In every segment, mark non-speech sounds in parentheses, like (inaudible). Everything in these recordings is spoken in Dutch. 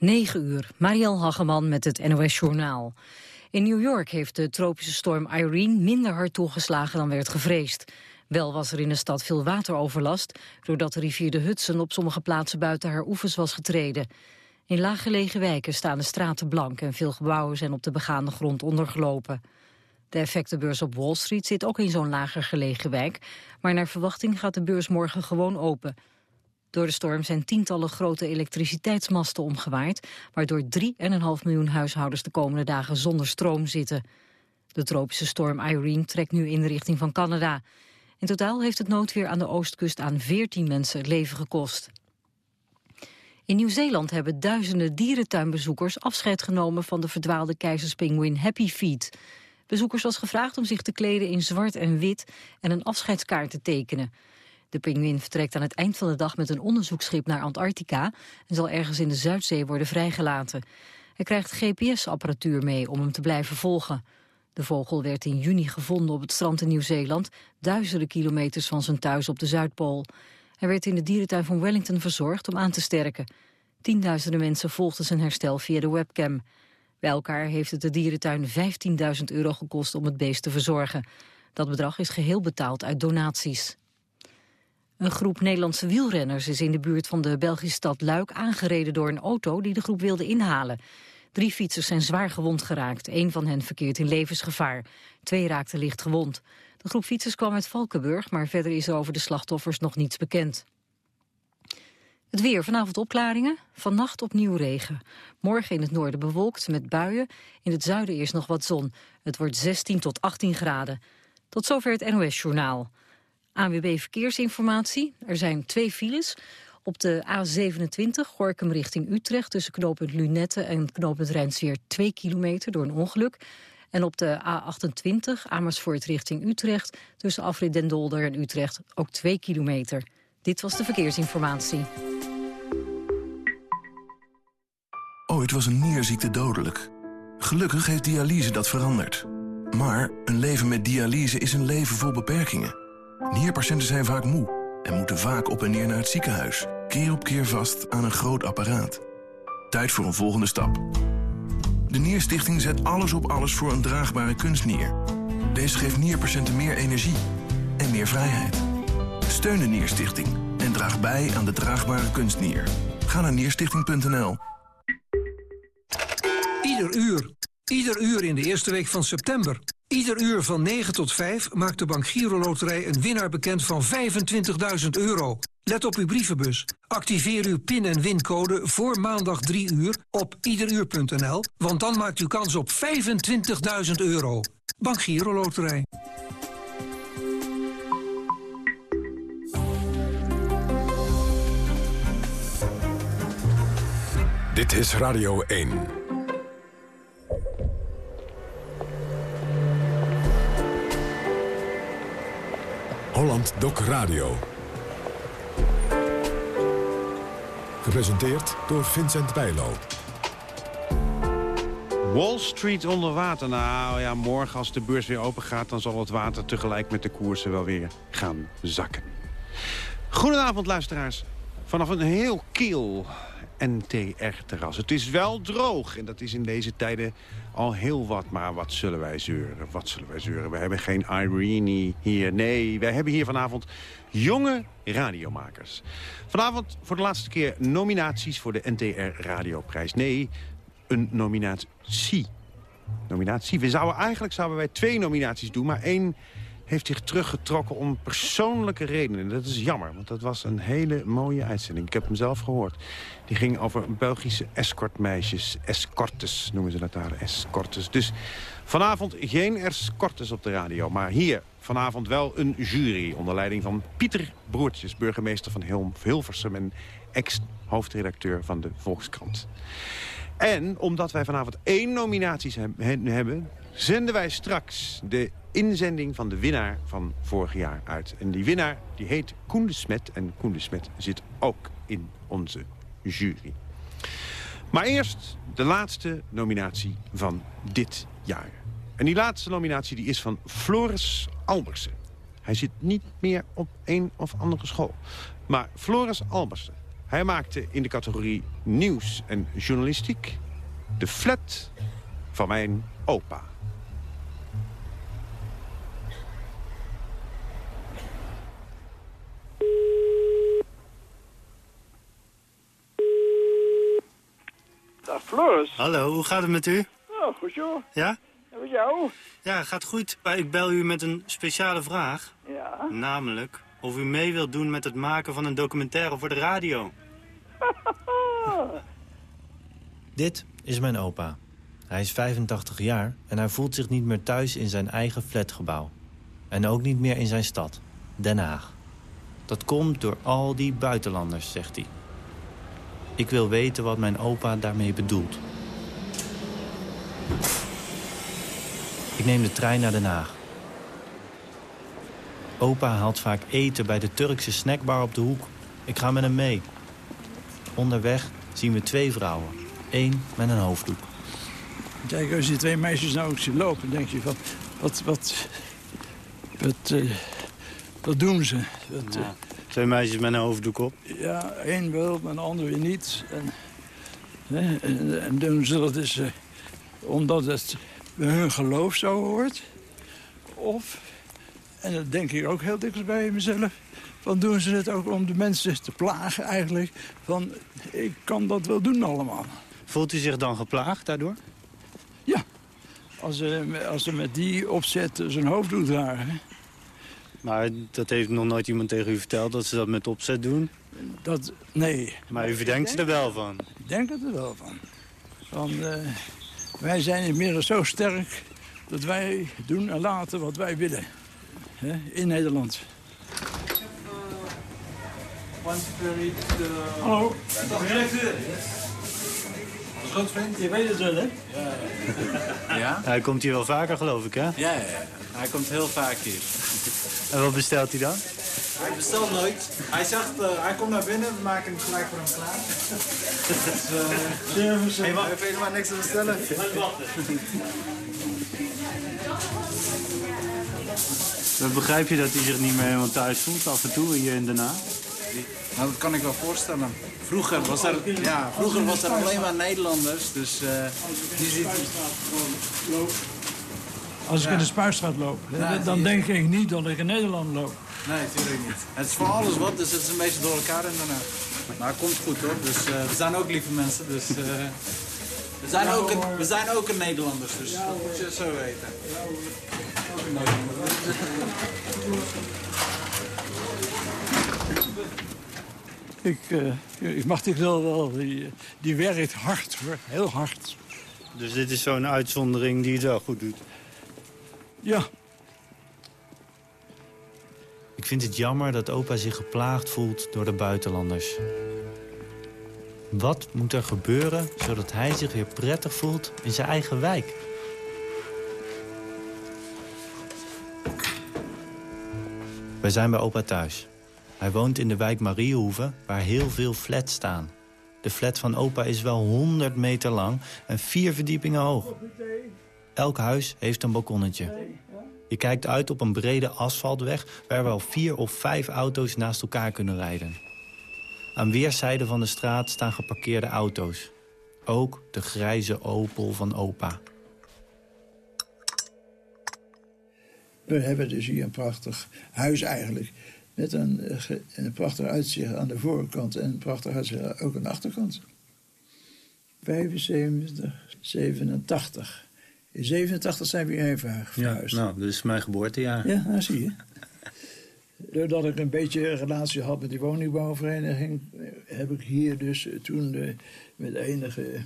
9 uur, Marielle Hageman met het NOS Journaal. In New York heeft de tropische storm Irene minder hard toegeslagen dan werd gevreesd. Wel was er in de stad veel wateroverlast... doordat de rivier de Hudson op sommige plaatsen buiten haar oevers was getreden. In laaggelegen wijken staan de straten blank... en veel gebouwen zijn op de begaande grond ondergelopen. De effectenbeurs op Wall Street zit ook in zo'n lager gelegen wijk... maar naar verwachting gaat de beurs morgen gewoon open... Door de storm zijn tientallen grote elektriciteitsmasten omgewaaid... waardoor 3,5 miljoen huishoudens de komende dagen zonder stroom zitten. De tropische storm Irene trekt nu in de richting van Canada. In totaal heeft het noodweer aan de oostkust aan 14 mensen het leven gekost. In Nieuw-Zeeland hebben duizenden dierentuinbezoekers afscheid genomen van de verdwaalde keizerspinguïn Happy Feet. Bezoekers was gevraagd om zich te kleden in zwart en wit en een afscheidskaart te tekenen. De pinguïn vertrekt aan het eind van de dag met een onderzoeksschip naar Antarctica en zal ergens in de Zuidzee worden vrijgelaten. Hij krijgt GPS-apparatuur mee om hem te blijven volgen. De vogel werd in juni gevonden op het strand in Nieuw-Zeeland, duizenden kilometers van zijn thuis op de Zuidpool. Hij werd in de dierentuin van Wellington verzorgd om aan te sterken. Tienduizenden mensen volgden zijn herstel via de webcam. Bij elkaar heeft het de dierentuin 15.000 euro gekost om het beest te verzorgen. Dat bedrag is geheel betaald uit donaties. Een groep Nederlandse wielrenners is in de buurt van de Belgische stad Luik aangereden door een auto die de groep wilde inhalen. Drie fietsers zijn zwaar gewond geraakt. Een van hen verkeert in levensgevaar. Twee raakten licht gewond. De groep fietsers kwam uit Valkenburg, maar verder is er over de slachtoffers nog niets bekend. Het weer, vanavond opklaringen, vannacht opnieuw regen. Morgen in het noorden bewolkt met buien, in het zuiden eerst nog wat zon. Het wordt 16 tot 18 graden. Tot zover het NOS-journaal. ANWB Verkeersinformatie. Er zijn twee files. Op de A27 Gorkum richting Utrecht tussen knooppunt Lunette en knooppunt Rijnsweer 2 kilometer door een ongeluk. En op de A28 Amersfoort richting Utrecht tussen Afrit Den Dolder en Utrecht ook 2 kilometer. Dit was de verkeersinformatie. Ooit was een nierziekte dodelijk. Gelukkig heeft dialyse dat veranderd. Maar een leven met dialyse is een leven vol beperkingen. Nierpatiënten zijn vaak moe en moeten vaak op en neer naar het ziekenhuis. Keer op keer vast aan een groot apparaat. Tijd voor een volgende stap. De Nierstichting zet alles op alles voor een draagbare kunstnier. Deze geeft nierpatiënten meer energie en meer vrijheid. Steun de Nierstichting en draag bij aan de draagbare kunstnier. Ga naar nierstichting.nl. Ieder uur. Ieder uur in de eerste week van september. Ieder uur van 9 tot 5 maakt de Bank Giro Loterij een winnaar bekend van 25.000 euro. Let op uw brievenbus. Activeer uw pin- en wincode voor maandag 3 uur op iederuur.nl, want dan maakt u kans op 25.000 euro. Bank Giro Loterij. Dit is Radio 1. Holland Doc Radio. Gepresenteerd door Vincent Bijlo. Wall Street onder water. Nou ja, morgen als de beurs weer open gaat... dan zal het water tegelijk met de koersen wel weer gaan zakken. Goedenavond, luisteraars. Vanaf een heel kiel NTR-terras. Het is wel droog en dat is in deze tijden al heel wat. Maar wat zullen wij zeuren? Wat zullen wij zeuren? We hebben geen Irene hier. Nee, wij hebben hier vanavond jonge radiomakers. Vanavond voor de laatste keer nominaties voor de NTR Radioprijs. Nee, een nominatie. Nominatie. We zouden, eigenlijk zouden wij twee nominaties doen, maar één heeft zich teruggetrokken om persoonlijke redenen. Dat is jammer, want dat was een hele mooie uitzending. Ik heb hem zelf gehoord. Die ging over Belgische escortmeisjes. Escortes noemen ze dat daar, escortes. Dus vanavond geen escortes op de radio. Maar hier vanavond wel een jury onder leiding van Pieter Broertjes... burgemeester van Hilversum en ex-hoofdredacteur van de Volkskrant. En omdat wij vanavond één nominaties hebben... zenden wij straks de inzending van de winnaar van vorig jaar uit. En die winnaar die heet Koen de Smet. En Koen de Smet zit ook in onze jury. Maar eerst de laatste nominatie van dit jaar. En die laatste nominatie die is van Floris Albersen. Hij zit niet meer op een of andere school. Maar Floris Albersen, Hij maakte in de categorie nieuws en journalistiek... de flat van mijn opa. Dag Floris. Hallo, hoe gaat het met u? Oh, goed joh. Ja? En met jou? Ja, gaat goed. Maar ik bel u met een speciale vraag. Ja. Namelijk of u mee wilt doen met het maken van een documentaire voor de radio. (laughs) Dit is mijn opa. Hij is 85 jaar en hij voelt zich niet meer thuis in zijn eigen flatgebouw. En ook niet meer in zijn stad, Den Haag. Dat komt door al die buitenlanders, zegt hij. Ik wil weten wat mijn opa daarmee bedoelt. Ik neem de trein naar Den Haag. Opa haalt vaak eten bij de Turkse snackbar op de hoek. Ik ga met hem mee. Onderweg zien we twee vrouwen. Eén met een hoofddoek. Kijk, als je twee meisjes nou ook ziet lopen, denk je van... Wat, wat, wat, eh, wat doen ze? Wat, eh, Twee meisjes met een hoofddoek op. ja, één wel, maar de ander weer niet. En, hè, en, en doen ze dat dus eh, omdat het bij hun geloof zo hoort. Of, en dat denk ik ook heel dikwijls bij mezelf... van doen ze het ook om de mensen te plagen eigenlijk. Van, ik kan dat wel doen allemaal. Voelt u zich dan geplaagd daardoor? Ja, als ze, als ze met die opzet zijn hoofddoek dragen... Maar dat heeft nog nooit iemand tegen u verteld dat ze dat met opzet doen. Dat, nee, Maar u verdenkt ze er wel van. ik denk het er wel van. van eh, wij zijn inmiddels zo sterk dat wij doen en laten wat wij willen. Hè, in Nederland. Hallo. Je weet het wel, hè? Ja? Hij komt hier wel vaker, geloof ik, hè? Ja, ja, ja. Hij komt heel vaak hier. En wat bestelt hij dan? Hij bestelt nooit. Hij zegt, eh, hij komt naar binnen, we maken hem gelijk voor hem klaar. dus, uh, hij heeft helemaal niks te bestellen. Dan begrijp je dat hij zich niet meer helemaal thuis voelt af en toe hier in Den Haag? Nou, dat kan ik wel voorstellen. Vroeger was er, ja, vroeger was er alleen maar Nederlanders, dus uh, nu ziet Als ik in de Spuistraat loop, dan denk ik niet dat ik in Nederland loop. Nee, natuurlijk niet. Het is voor alles wat, dus het is een beetje door elkaar in daarna. Maar het komt goed hoor, dus eh, we zijn ook lieve mensen, dus... eh, we, zijn ook een, we zijn ook een Nederlanders, dus dat moet je zo weten. Ook een Nederlander. Ik, eh, ik mag die wel wel, die, die werkt hard hoor, heel hard. Dus dit is zo'n uitzondering die het wel goed doet. Ja, Ik vind het jammer dat opa zich geplaagd voelt door de buitenlanders. Wat moet er gebeuren zodat hij zich weer prettig voelt in zijn eigen wijk? Wij zijn bij opa thuis. Hij woont in de wijk Mariehoeve, waar heel veel flats staan. De flat van opa is wel 100 meter lang en vier verdiepingen hoog. Elk huis heeft een balkonnetje. Je kijkt uit op een brede asfaltweg... waar wel vier of vijf auto's naast elkaar kunnen rijden. Aan weerszijden van de straat staan geparkeerde auto's. Ook de grijze Opel van opa. we hebben dus hier een prachtig huis eigenlijk. Met een, eh, een prachtig uitzicht aan de voorkant en een prachtig uitzicht ook aan de achterkant. 75, 87. In 87 zijn we hierheen verhu- verhuisd. nou, dat is mijn geboortejaar. Ja, nou zie je. Doordat ik een beetje een relatie had met die woningbouwvereniging... heb ik hier dus toen eh, met enige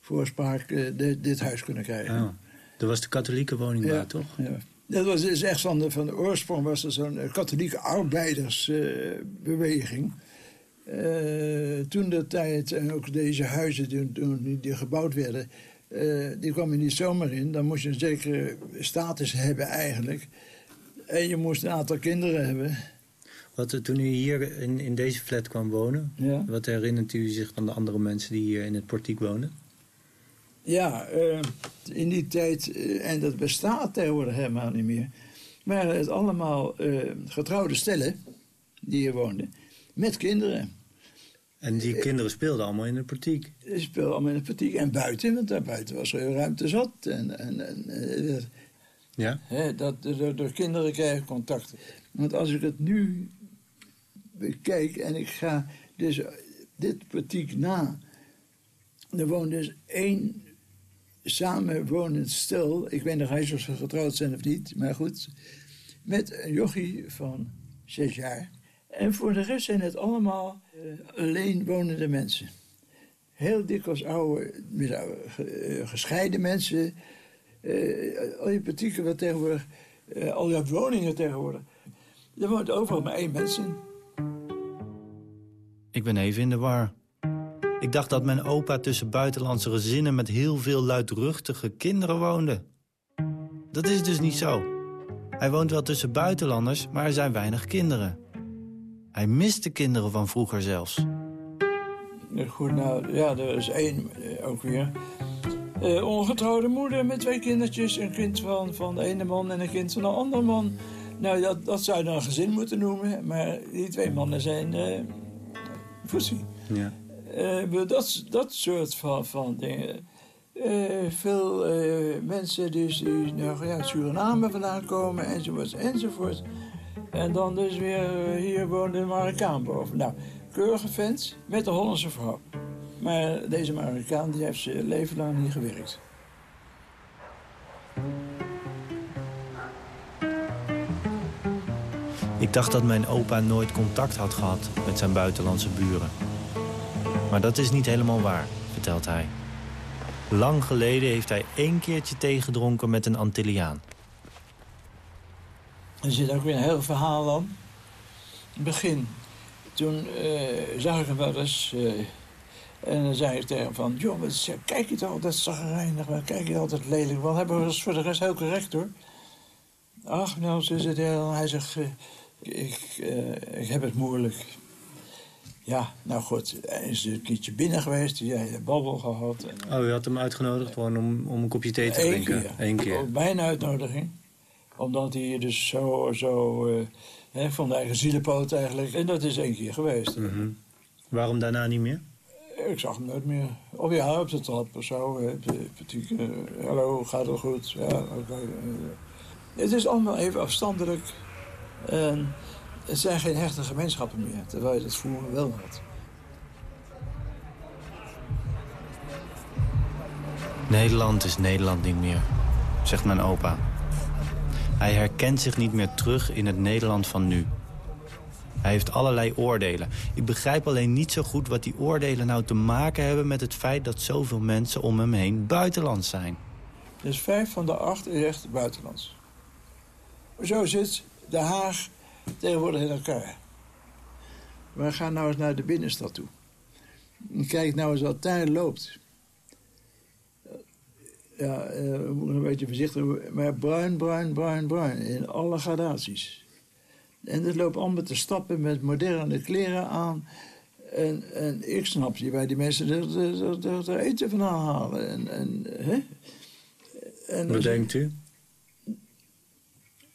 voorspraak eh, dit, huis kunnen krijgen. Oh, dat was de katholieke woningbouw, toch? Ja. Dat was dus echt van de, van de oorsprong was er zo'n eh, katholieke arbeidersbeweging. toen de tijd en ook deze huizen die, die gebouwd werden, eh, die kwam je niet zomaar in. Dan moest je een zekere status hebben eigenlijk. En je moest een aantal kinderen hebben. Wat, eh, toen u hier in, in deze flat kwam wonen... Ja. wat herinnert u zich van de andere mensen die hier in het portiek wonen? Ja, eh, in die tijd, eh, en dat bestaat tegenwoordig helemaal niet meer, waren het allemaal eh, getrouwde stellen die hier woonden, met kinderen. En die kinderen speelden allemaal in de portiek? Ze speelden allemaal in de portiek en buiten, want daar buiten was er ruimte zat. En, en, en, ja? Hè, dat, de, de, kinderen krijgen contact. Want als ik het nu bekijk en ik ga dus dit portiek na... er woont dus één samenwonend stel. Ik weet nog eens of ze getrouwd zijn of niet, maar goed. Met een jochie van zes jaar. En voor de rest zijn het allemaal uh, alleen wonende mensen. Heel dikwijls oude, uh, gescheiden mensen. Uh, al je partieken wat tegenwoordig, al je woningen tegenwoordig. Er woont overal maar één mens in. Ik ben even in de war. Ik dacht dat mijn opa tussen buitenlandse gezinnen met heel veel luidruchtige kinderen woonde. Dat is dus niet zo. Hij woont wel tussen buitenlanders, maar er zijn weinig kinderen. Hij mist de kinderen van vroeger zelfs. Goed, nou, ja, er is één eh, ook weer. Uh, ongetrouwde moeder met twee kindertjes. Een kind van, van de ene man en een kind van de andere man. Nou, dat, dat zou je dan een gezin moeten noemen. Maar die twee mannen zijn uh, Ja. Uh, dat, dat soort van, van dingen. veel mensen dus die nou, ja, Suriname vandaan komen enzovoort enzovoort. En dan dus weer eh, hier woonde een Marokkaan boven. Nou, keurige fans met de Hollandse vrouw. Maar deze Marokkaan die heeft zijn leven lang niet gewerkt. Ik dacht dat mijn opa nooit contact had gehad met zijn buitenlandse buren. Maar dat is niet helemaal waar, vertelt hij. Lang geleden heeft hij één keertje teegedronken met een Antilliaan. Er zit ook weer een heel verhaal aan. het begin, toen uh, zag ik hem wel eens... Uh, en dan zei ik tegen van... wat, kijk je toch altijd zagrijnig, maar kijk je altijd lelijk. Want hebben we voor de rest heel correct, hoor. Ach, nou, is het heel... Hij zegt, ik, ik heb het moeilijk. Ja, nou goed, hij is een keertje binnen geweest, hij heeft een babbel gehad. En, oh, u had hem uitgenodigd gewoon om, om een kopje thee te drinken? Eén keer. Eén keer. Bij uitnodiging omdat hij dus zo, zo uh, hè, van de eigen zielenpoot eigenlijk. En dat is één keer geweest. Mm -hmm. Waarom daarna niet meer? Ik zag hem nooit meer. Of ja, op de trap of zo. Uh, hallo, gaat het goed? Ja, oké. Okay. Het is allemaal even afstandelijk. En het zijn geen hechte gemeenschappen meer. Terwijl je dat vroeger wel had. Nederland is Nederland niet meer, zegt mijn opa. Hij herkent zich niet meer terug in het Nederland van nu. Hij heeft allerlei oordelen. Ik begrijp alleen niet zo goed wat die oordelen nou te maken hebben... met het feit dat zoveel mensen om hem heen buitenlands zijn. Dus vijf van de acht is echt buitenlands. Zo zit Den Haag tegenwoordig in elkaar. We gaan nou eens naar de binnenstad toe. kijk nou eens wat daar loopt ja, uh, we moeten een beetje voorzichtig maar bruin, bruin, bruin, bruin. In alle gradaties. En dat loopt allemaal te stappen met moderne kleren aan. En, ik snap je bij die mensen er, er, eten van halen. En, en, hè? en Wat denkt u?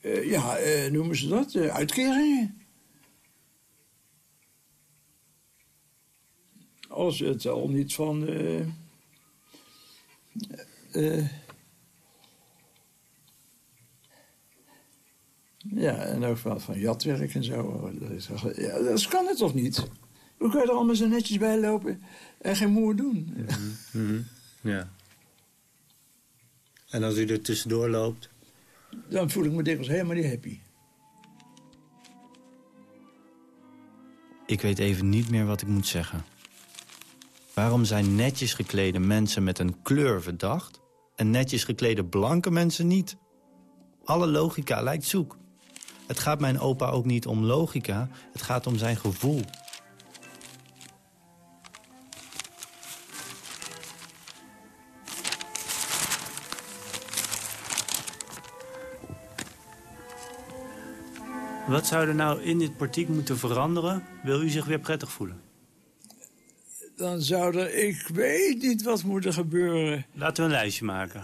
Uh, ja, uh, noemen ze dat? uitkeringen. Als het al niet van... Ja, en ook van, van jatwerk en zo. Ja, dat kan het toch niet? Hoe kan je er allemaal zo netjes bij lopen en geen moer doen? Mm -hmm. Ja. En als u er tussendoor loopt? Dan voel ik me dikwijls helemaal niet happy. Ik weet even niet meer wat ik moet zeggen. Waarom zijn netjes geklede mensen met een kleur verdacht en netjes geklede blanke mensen niet. Alle logica lijkt zoek. Het gaat mijn opa ook niet om logica, het gaat om zijn gevoel. Wat zou er nou in dit portiek moeten veranderen? Wil u zich weer prettig voelen? dan zou er, ik weet niet wat moeten gebeuren. Laten we een lijstje maken.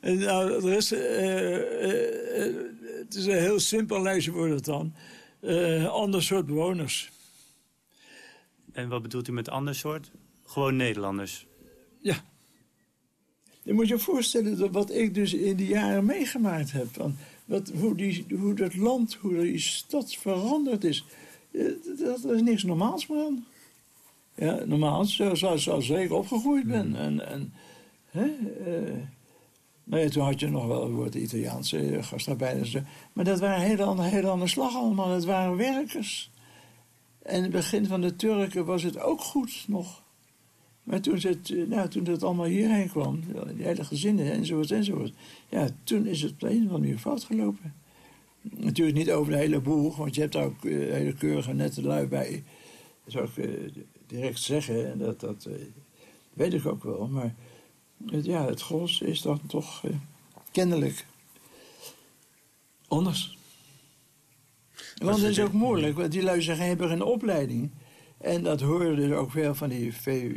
(laughs) nou, er is, uh, uh, het is een heel simpel lijstje wordt het dan. Uh, ander soort bewoners. En wat bedoelt u met ander soort? Gewoon Nederlanders? Ja. Je moet je voorstellen dat wat ik dus in die jaren meegemaakt heb. Van wat, hoe, die, hoe dat land, hoe die stad veranderd is. Eh, Dat, dat is niks normaals meer aan. Ja, normaal, zoals, zoals, ik opgegroeid ben. En, en, hè, eh, nou ja, toen had je nog wel het woord Italiaanse eh, gastarbeiders. Maar dat waren een hele andere, hele andere slag allemaal. Dat waren werkers. En in het begin van de Turken was het ook goed nog. Maar toen het, eh, nou, toen het allemaal hierheen kwam, die hele gezinnen enzovoort enzovoort. Ja, toen is het op de een of andere manier fout gelopen. Natuurlijk niet over de hele boeg, want je hebt daar ook eh, hele keurige nette lui bij. Dat zou ik eh, direct zeggen, en dat, dat weet ik ook wel. Maar het, ja, het gros is dan toch kennelijk anders. Want het is ook moeilijk, want die lui zeggen, hebben een opleiding. En dat horen dus ook veel van die V...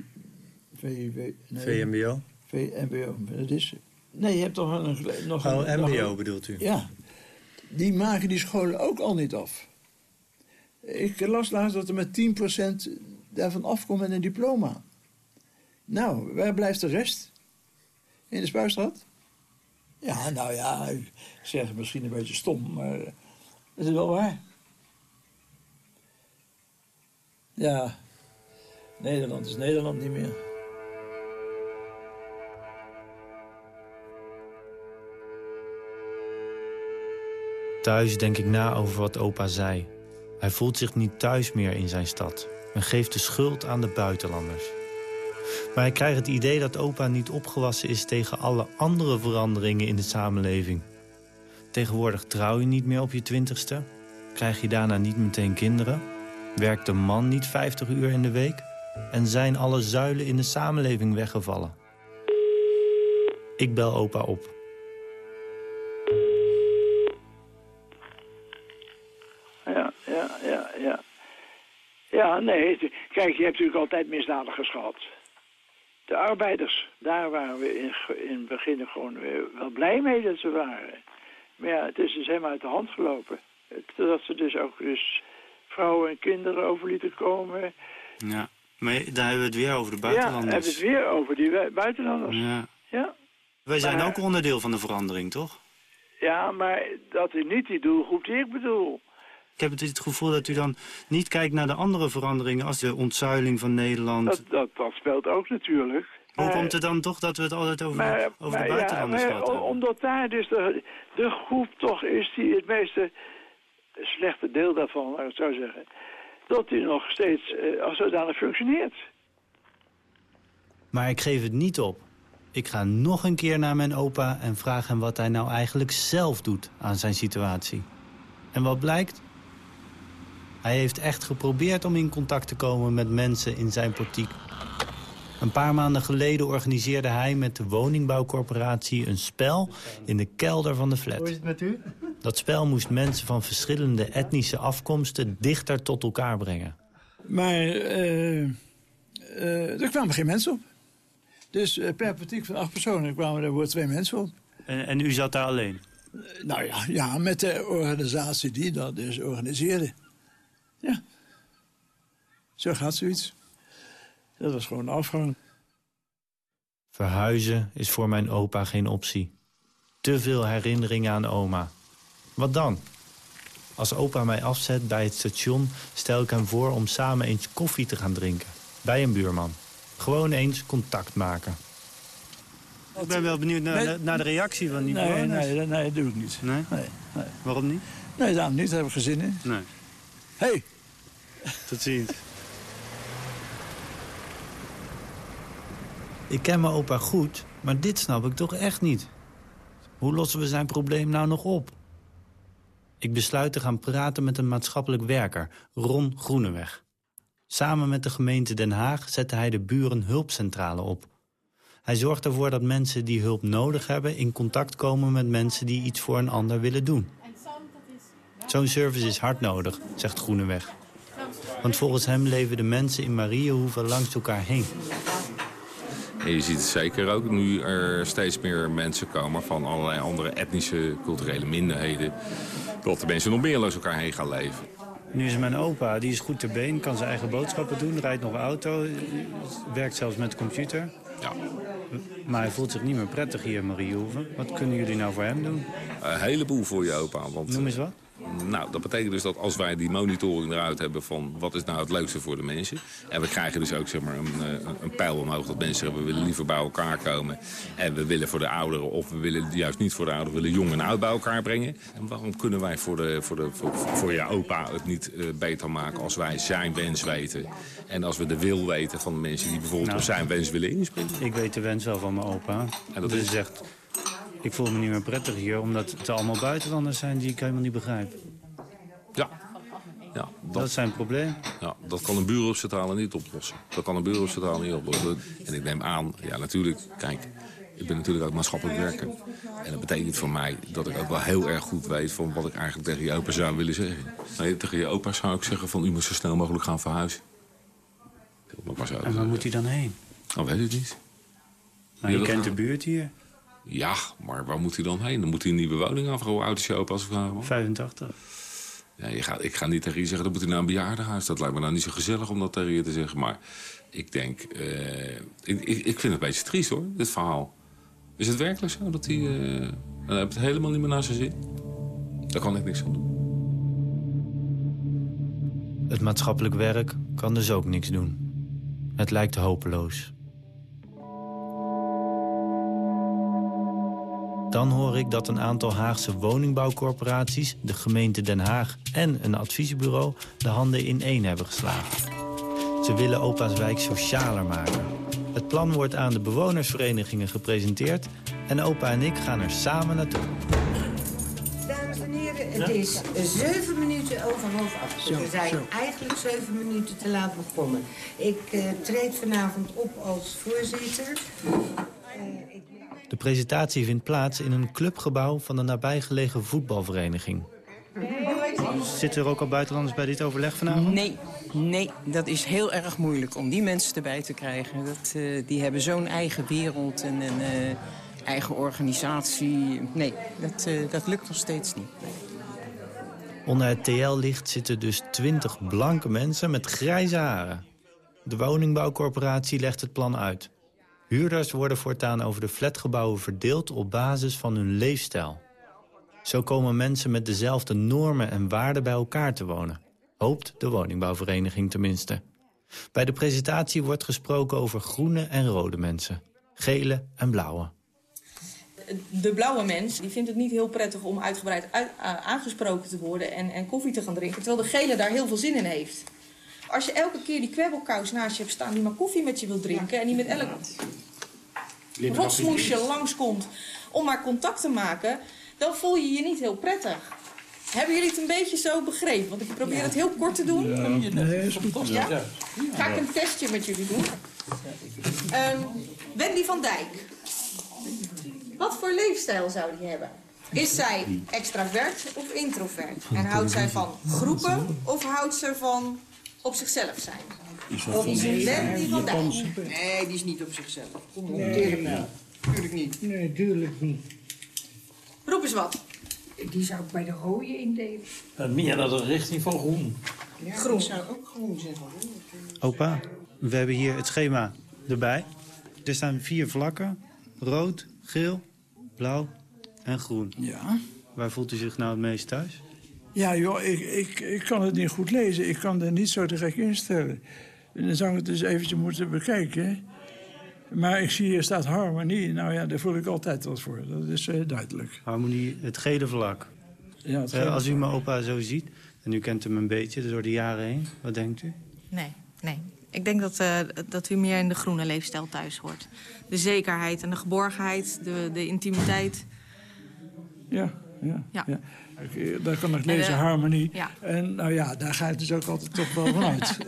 VW, nee, VMBO? VMBO. Dat is... Nee, je hebt toch een... Nog Oh, een, nog MBO een- bedoelt u? Ja. Die maken die scholen ook al niet af. Ik las laatst dat er met 10% daarvan afkomt met een diploma. Nou, waar blijft de rest? In de Spuistraat? Ja, nou ja, ik zeg het misschien een beetje stom, maar het is wel waar. Ja, Nederland is Nederland niet meer. Thuis denk ik na over wat opa zei. Hij voelt zich niet thuis meer in zijn stad en geeft de schuld aan de buitenlanders. Maar ik krijg het idee dat opa niet opgewassen is tegen alle andere veranderingen in de samenleving. Tegenwoordig trouw je niet meer op je twintigste. Krijg je daarna niet meteen kinderen. Werkt de man niet 50 uur in de week. En zijn alle zuilen in de samenleving weggevallen. Ik bel opa op. Ja, nee. Kijk, je hebt natuurlijk altijd misdadigers gehad. De arbeiders, daar waren we in, het begin gewoon wel blij mee dat ze waren. Maar ja, het is dus helemaal uit de hand gelopen. Dat ze dus ook dus vrouwen en kinderen over lieten komen. Ja, maar daar hebben we het weer over de Ja, hebben we het weer over die bui- buitenlanders. Ja. Ja. Wij zijn Maar- ook onderdeel van de verandering, toch? Ja, maar dat is niet die doelgroep die ik bedoel. Ik heb het, het gevoel dat u dan niet kijkt naar de andere veranderingen... als de ontzuiling van Nederland. Dat, dat, dat speelt ook natuurlijk. Hoe Maar- komt het dan toch dat we het altijd over, Maar, over maar de buitenlanders ja, hebben? Omdat daar dus de, de groep toch is die het meeste slechte deel daarvan, laat ik het zo zeggen, dat die nog steeds eh, als zodanig functioneert. Maar ik geef het niet op. Ik ga nog een keer naar mijn opa en vraag hem wat hij nou eigenlijk zelf doet aan zijn situatie. En wat blijkt? Hij heeft echt geprobeerd om in contact te komen met mensen in zijn portiek. Een paar maanden geleden organiseerde hij met de woningbouwcorporatie een spel in de kelder van de flat. Hoe is het met u? Dat spel moest mensen van verschillende etnische afkomsten dichter tot elkaar brengen. Maar eh, eh, er kwamen geen mensen op. Dus eh, per partiek van acht personen kwamen er voor twee mensen op. En, en u zat daar alleen? Nou ja, ja, met de organisatie die dat dus organiseerde. Ja. Zo gaat zoiets. Dat was gewoon afgang. Verhuizen is voor mijn opa geen optie. Te veel herinneringen aan oma. Wat dan? Als opa mij afzet bij het station... stel ik hem voor om samen eens koffie te gaan drinken. Bij een buurman. Gewoon eens contact maken. Ik ben wel benieuwd naar, Nee. naar de reactie van die Nee, bewoners. nee, nee, dat doe ik niet. Nee? Nee, nee. Waarom niet? Nee, daarom niet. Daar heb ik geen zin in. Nee. Hey. Tot ziens. Ik ken mijn opa goed, maar dit snap ik toch echt niet. Hoe lossen we zijn probleem nou nog op? Ik besluit te gaan praten met een maatschappelijk werker, Ron Groeneweg. Samen met de gemeente Den Haag zette hij de Burenhulpcentrale op. Hij zorgt ervoor dat mensen die hulp nodig hebben... in contact komen met mensen die iets voor een ander willen doen. Zo'n service is hard nodig, zegt Groeneweg. Want volgens hem leven de mensen in Mariehoeven langs elkaar heen. En je ziet het zeker ook nu er steeds meer mensen komen van allerlei andere etnische, culturele minderheden. Dat de mensen nog meer langs elkaar heen gaan leven. Nu is mijn opa, die is goed ter been, kan zijn eigen boodschappen doen, rijdt nog auto, werkt zelfs met de computer. Ja. Maar hij voelt zich niet meer prettig hier in Mariehoeven. Wat kunnen jullie nou voor hem doen? Een heleboel voor je opa. Want, Noem eens wat. Nou, dat betekent dus dat als wij die monitoring eruit hebben van wat is nou het leukste voor de mensen. En we krijgen dus ook zeg maar, een, eh, een pijl omhoog dat mensen zeggen we willen liever bij elkaar komen. En we willen voor de ouderen of we willen juist niet voor de ouderen, we willen jong en oud bij elkaar brengen. En waarom kunnen wij voor, de, voor, de, voor, voor je opa het niet uh, beter maken als wij zijn wens weten. En als we de wil weten van de mensen die bijvoorbeeld Nou. op zijn wens willen inspringen. Ik weet de wens wel van mijn opa. En dat dus is? zegt, ik voel me niet meer prettig hier... omdat het allemaal buitenlanders zijn die ik helemaal niet begrijp. Ja. Ja, Dat, is zijn probleem. Ja, dat kan een bureaucentrale niet oplossen. Dat kan een bureaucentrale niet oplossen. En ik neem aan, ja natuurlijk, kijk, ik ben natuurlijk ook maatschappelijk werker. En dat betekent voor mij dat ik ook wel heel erg goed weet van wat ik eigenlijk tegen je opa zou willen zeggen. Nee, tegen je opa zou ik zeggen van u moet zo snel mogelijk gaan verhuizen. Maar En waar moet hij dan heen? Oh, weet ik niet. Nou, je kent de buurt hier. Ja, maar waar moet hij dan heen? Dan moet hij een nieuwe woning aanvragen. Hoe oud is je opa als ik vraag mag? 85. Ja, je gaat, ik ga niet tegen je zeggen, dan moet hij naar een bejaardenhuis. Dat lijkt me nou niet zo gezellig om dat tegen je te zeggen. Maar ik denk, eh, ik, ik, ik vind het een beetje triest hoor, dit verhaal. Is het werkelijk zo dat hij... eh hij heeft het helemaal niet meer naar zijn zin? Daar kan ik niks aan doen. Het maatschappelijk werk kan dus ook niks doen. Het lijkt hopeloos. Dan hoor ik dat een aantal Haagse woningbouwcorporaties... de gemeente Den Haag en een adviesbureau... de handen in één hebben geslagen. Ze willen Opa's wijk socialer maken. Het plan wordt aan de bewonersverenigingen gepresenteerd... en opa en ik gaan er samen naartoe. Dames en heren, het is zeven minuten over half acht. Zo, We zijn zo. eigenlijk zeven minuten te laat begonnen. Ik eh, treed vanavond op als voorzitter. Eh, ik... De presentatie vindt plaats in een clubgebouw van de nabijgelegen voetbalvereniging. Zitten er ook al buitenlanders bij dit overleg vanavond? Nee, nee, dat is heel erg moeilijk om die mensen erbij te krijgen. Dat, eh, die hebben zo'n eigen wereld en een eh, eigen organisatie. Nee, dat, eh, dat lukt nog steeds niet. Onder het TL-licht zitten dus twintig blanke mensen met grijze haren. De woningbouwcorporatie legt het plan uit. Huurders worden voortaan over de flatgebouwen verdeeld op basis van hun leefstijl. Zo komen mensen met dezelfde normen en waarden bij elkaar te wonen. Hoopt de woningbouwvereniging tenminste. Bij de presentatie wordt gesproken over groene en rode mensen. Gele en blauwe. de blauwe mens die vindt het niet heel prettig om uitgebreid aangesproken te worden en, en koffie te gaan drinken. Terwijl de gele daar heel veel zin in heeft. Als je elke keer die kwebbelkous naast je hebt staan die maar koffie met je wil drinken en die met elk rotsmoesje langskomt om maar contact te maken, dan voel je je niet heel prettig. Hebben jullie het een beetje zo begrepen? Want ik probeer het heel kort te doen. Nee, is goed. Ja? Ga ik een testje met jullie doen? Ehm, Wendy van Dijk. Wat voor leefstijl zou die hebben? Is zij extravert of introvert? En houdt zij van groepen of houdt ze van op zichzelf zijn? Wendy van Dijk. Nee, die is niet op zichzelf. Kom op, Nee. tuurlijk niet. Tuurlijk niet. Nee, tuurlijk niet. Roep eens wat. Die zou ik bij de rode indelen. meer naar de richting van groen. Ja, Groen. Ik zou ook groen zeggen. Opa, we hebben hier het schema erbij. Er staan vier vlakken. Rood, geel, blauw en groen. Ja. Waar voelt u zich nou het meest thuis? Ja, joh, ik, ik, ik kan het niet goed lezen. Ik kan er niet zo direct instellen. En dan zou ik het dus eventjes moeten bekijken. Maar ik zie hier staat harmonie. Nou ja, daar voel ik altijd wat voor. Dat is eh, duidelijk. Harmonie, het gele vlak. Ja, het Eh, als u mijn opa zo ziet, en u kent hem een beetje door de jaren heen, wat denkt u? Nee, nee. Ik denk dat, eh, dat u meer in de groene leefstijl thuis hoort. De zekerheid en de geborgenheid, de, de intimiteit. Ja, ja. Ja. daar kan ik En, lezen, eh, harmonie. ja. En nou ja, daar ga ik dus ook altijd toch wel vanuit. (laughs)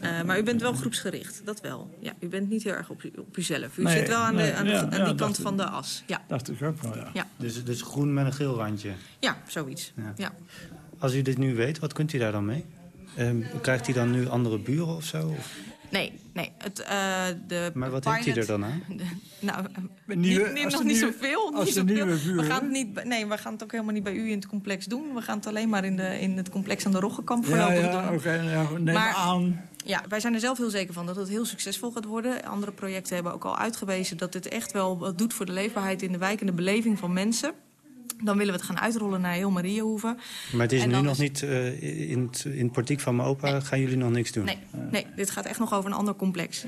Eh, maar u bent wel groepsgericht, dat wel. Ja, u bent niet heel erg op, u- op uzelf. U Nee, zit wel aan, nee, de, aan, de- ja, aan ja, die kant van de as. Ja, Dacht ik ook wel, ja. ja. Dus, dus groen met een geel randje. ja zoiets. Ja. Ja. Als u dit nu weet, wat kunt u daar dan mee? Ehm, krijgt hij dan nu andere buren of zo? Of- Nee, nee. Het, uh, de maar wat pilot, heeft hij er dan aan? De, (laughs) nou, nieuwe, niet, niet, nog niet zoveel. Niet. We gaan, het niet, nee, we gaan het ook helemaal niet bij u in het complex doen. We gaan het alleen maar in, de, in het complex aan de Roggenkamp Ja, voorlopig ja, doen. oké. ja, neem Maar- aan. Ja, wij zijn er zelf heel zeker van dat het heel succesvol gaat worden. Andere projecten hebben ook al uitgewezen dat het echt wel wat doet voor de leefbaarheid in de wijk en de beleving van mensen. Dan willen we het gaan uitrollen naar heel Mariëhoeven. Maar het is En nu nog niet eh, in, het, in het portiek van mijn opa. Gaan jullie nog niks doen? Nee, nee, dit gaat echt nog over een ander complex.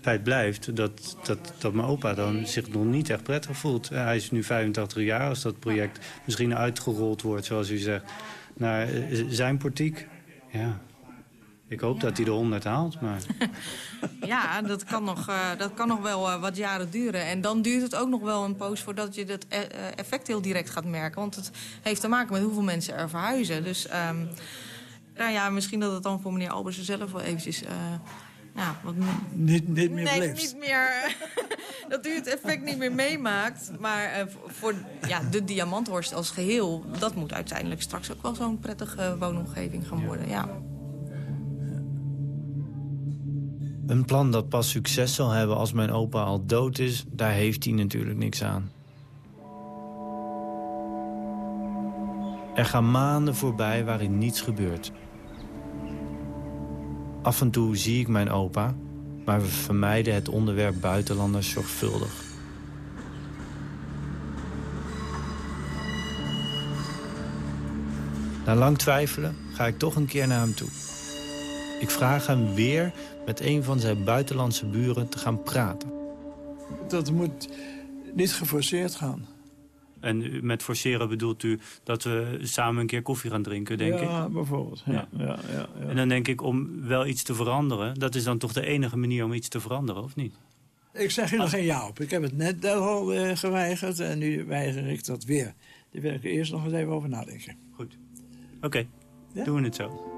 Feit blijft dat, dat, dat mijn opa dan zich nog niet echt prettig voelt. Eh, Hij is nu 85 jaar. Als dat project misschien uitgerold wordt, zoals u zegt, naar eh, zijn portiek. Ja, ik hoop dat hij de 100 haalt, maar... (laughs) Ja, dat kan nog, eh, dat kan nog wel eh, wat jaren duren. En dan duurt het ook nog wel een poos voordat je dat eh, effect heel direct gaat merken. Want het heeft te maken met hoeveel mensen er verhuizen. Dus ehm, nou ja, misschien dat het dan voor meneer Albersen zelf wel eventjes... eh, ja, wat Niet, niet meer nee, niet meer. (laughs) dat u het effect niet meer meemaakt. Maar eh, voor- voor ja, de Diamanthorst als geheel... dat moet uiteindelijk straks ook wel zo'n prettige woonomgeving gaan worden. Ja. Een plan dat pas succes zal hebben als mijn opa al dood is... daar heeft hij natuurlijk niks aan. Er gaan maanden voorbij waarin niets gebeurt. Af en toe zie ik mijn opa... maar we vermijden het onderwerp buitenlanders zorgvuldig. Na lang twijfelen ga ik toch een keer naar hem toe. Ik vraag hem weer met een van zijn buitenlandse buren te gaan praten. Dat moet niet geforceerd gaan. En met forceren bedoelt u dat we samen een keer koffie gaan drinken, denk ik? ja, bijvoorbeeld. Ja, Ja. ja. Ja, ja, En dan denk ik, om wel iets te veranderen... dat is dan toch de enige manier om iets te veranderen, of niet? Ik zeg hier nog geen ja op. Ik heb het net al eh, geweigerd en nu weiger ik dat weer. Daar wil ik er eerst nog eens even over nadenken. Goed. Oké, doen we het zo.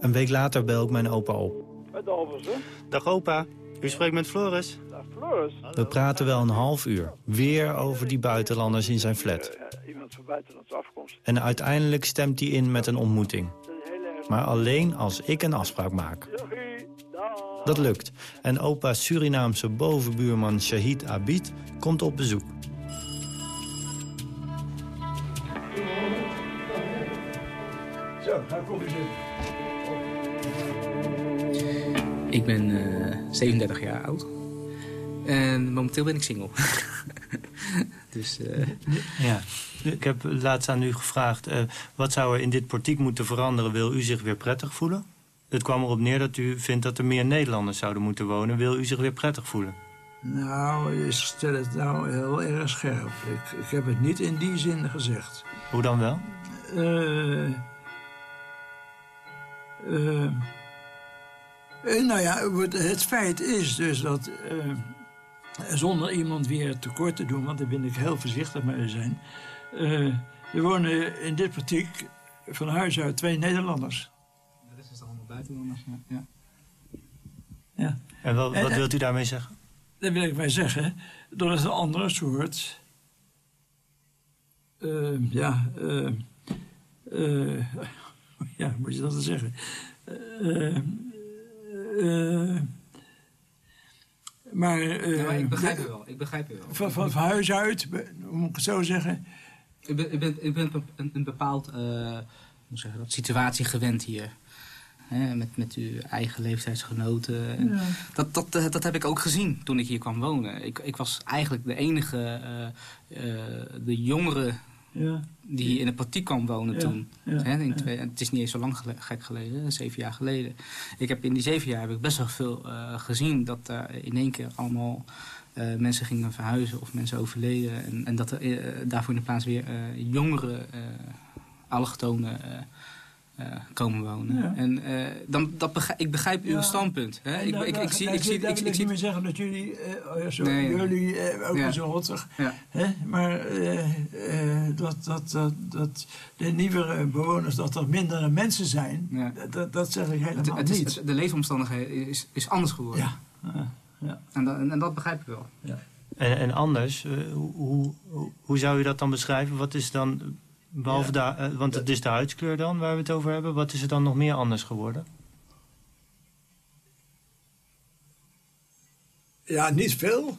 Een week later bel ik mijn opa op. Met Alversen. Dag opa, u spreekt met Floris. Dag Floris. We praten wel een half uur. Weer over die buitenlanders in zijn flat. Iemand van buitenlandse afkomst. En uiteindelijk stemt hij in met een ontmoeting. Maar alleen als ik een afspraak maak. Dat lukt. En opa Surinaamse bovenbuurman Shahid Abid komt op bezoek. Zo, ga koffie zitten. Ik ben eh, 37 jaar oud. En momenteel ben ik single. (laughs) dus eh, Ja. Ik heb laatst aan u gevraagd... eh, wat zou er in dit portiek moeten veranderen... wil u zich weer prettig voelen? Het kwam erop neer dat u vindt dat er meer Nederlanders zouden moeten wonen. Wil u zich weer prettig voelen? Nou, je stelt het nou heel erg scherp. Ik, ik heb het niet in die zin gezegd. Hoe dan wel? Eh, eh, eh, nou ja, het- het feit is dus dat... eh, zonder iemand weer tekort te doen, want daar ben ik heel voorzichtig mee zijn... eh, er wonen in dit portiek van huis uit twee Nederlanders. dat is allemaal buitenlanders. Ja. ja. Ja. En wat, En- wat wilt u daarmee zeggen? Daar wil ik mee zeggen dat het een andere soort. eh, ja, eh, eh, (laughs) ja, hoe moet je dat dan zeggen? Eh, maar. eh, Ja, maar ik begrijp u wel. Ik begrijp u wel. Van, van, van huis uit, moet ik het zo zeggen? U bent, u bent, u bent een, een bepaald eh, hoe zeg dat, situatie gewend hier. Hè, met, met uw eigen leeftijdsgenoten. Ja. Dat, dat, dat heb ik ook gezien toen ik hier kwam wonen. Ik, ik was eigenlijk de enige, eh, eh, de jongere Ja. Die in de portiek kwam wonen Ja, toen. ja, Hè, in ja. twee- het is niet eens zo lang gele- gek geleden, zeven jaar geleden. Ik heb in die zeven jaar heb ik best wel veel eh, gezien dat er in één keer allemaal eh, mensen gingen verhuizen of mensen overleden. En, en dat er eh, daarvoor in de plaats weer jongere allochtonen eh, komen wonen. Ja. En eh, dan, dat begrijp, ik begrijp uw Ja. standpunt. Hè? Ik, daar- ik, zie, ik zie, ik, ik zie niet meer zeggen dat jullie, eh, oh ja, Nee, jullie eh, ook Ja. zo rottig. Ja. Hè? Maar eh, eh, dat, dat, dat, dat de nieuwere bewoners, dat er minder mensen zijn, dat, dat zeg ik helemaal Het, het is, niet. de leefomstandigheden is, is anders geworden. Ja. ja. En, dat, en dat begrijp ik wel. En, en anders, eh, hoe, hoe, hoe- hoe zou u dat dan beschrijven? Wat is dan, Behalve de, eh, want het is de huidskleur dan waar we het over hebben. Wat is er dan nog meer anders geworden? Ja, niet veel.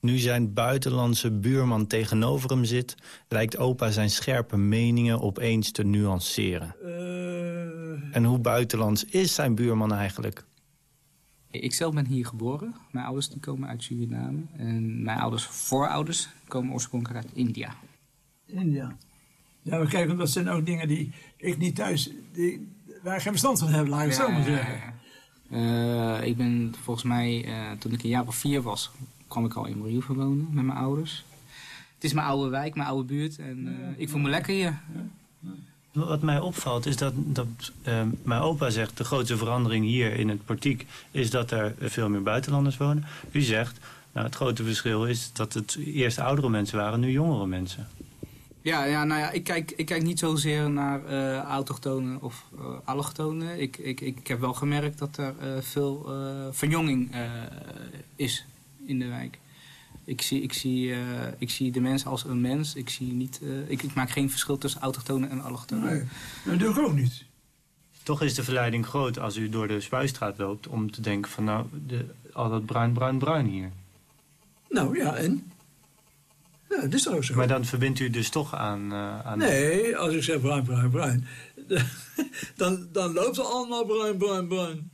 Nu zijn buitenlandse buurman tegenover hem zit... lijkt opa zijn scherpe meningen opeens te nuanceren. Eh. En hoe buitenlands is zijn buurman eigenlijk? Ik zelf ben hier geboren. Mijn ouders die komen uit Suriname. En mijn ouders voorouders komen oorspronkelijk uit India. India. Ja, maar kijk, dat zijn ook dingen die ik niet thuis... Die, waar ik geen verstand van heb, laat ik het zo maar zeggen. Eh, ik ben volgens mij, eh, toen ik een jaar of vier was, kwam ik al in Marieuwe wonen met mijn ouders. Het is mijn oude wijk, mijn oude buurt en eh, ik voel me lekker hier. Wat mij opvalt is dat, dat mijn opa zegt... de grootste verandering hier in het portiek is dat er veel meer buitenlanders wonen. U zegt, nou, het grote verschil is dat het eerst oudere mensen waren... nu jongere mensen. Ja, ja, nou ja, ik kijk, ik kijk niet zozeer naar eh autochtonen of eh, allochtonen. Ik, ik, ik heb wel gemerkt dat er eh, veel eh, verjonging eh, is in de wijk. Ik zie, ik, zie, eh, ik zie de mens als een mens. Ik, zie niet, eh, ik, ik maak geen verschil tussen autochtonen en allochtonen. Nee, dat doe ik ook niet. Toch is de verleiding groot als u door de Spuistraat loopt... om te denken van nou, de, al dat bruin, bruin, bruin hier. Nou ja, en? Ja, dat is toch ook zo. Maar dan verbindt u dus toch aan... eh, aan Nee, als ik zeg bruin, bruin, bruin, (laughs) dan, dan loopt het allemaal bruin, bruin, bruin.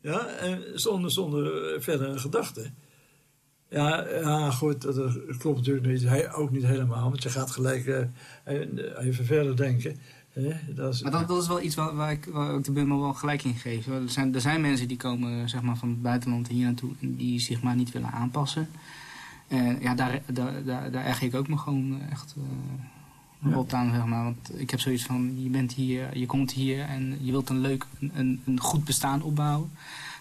Ja, en zonder, zonder eh, verdere gedachten. Ja, ja, goed, dat dat klopt natuurlijk niet. Hij ook niet helemaal, want je gaat gelijk eh, even verder denken. Hè? Dat is, Maar dat, dat is wel iets waar, waar, ik, waar ik de buurman wel gelijk in geef. Er zijn, er zijn mensen die komen zeg maar, van het buitenland hier naartoe... en die zich maar niet willen aanpassen. En ja, daar, daar, daar, daar erg ik ook me gewoon echt eh rot aan, zeg maar. Want ik heb zoiets van, je bent hier, je komt hier... en je wilt een leuk, een, een goed bestaan opbouwen.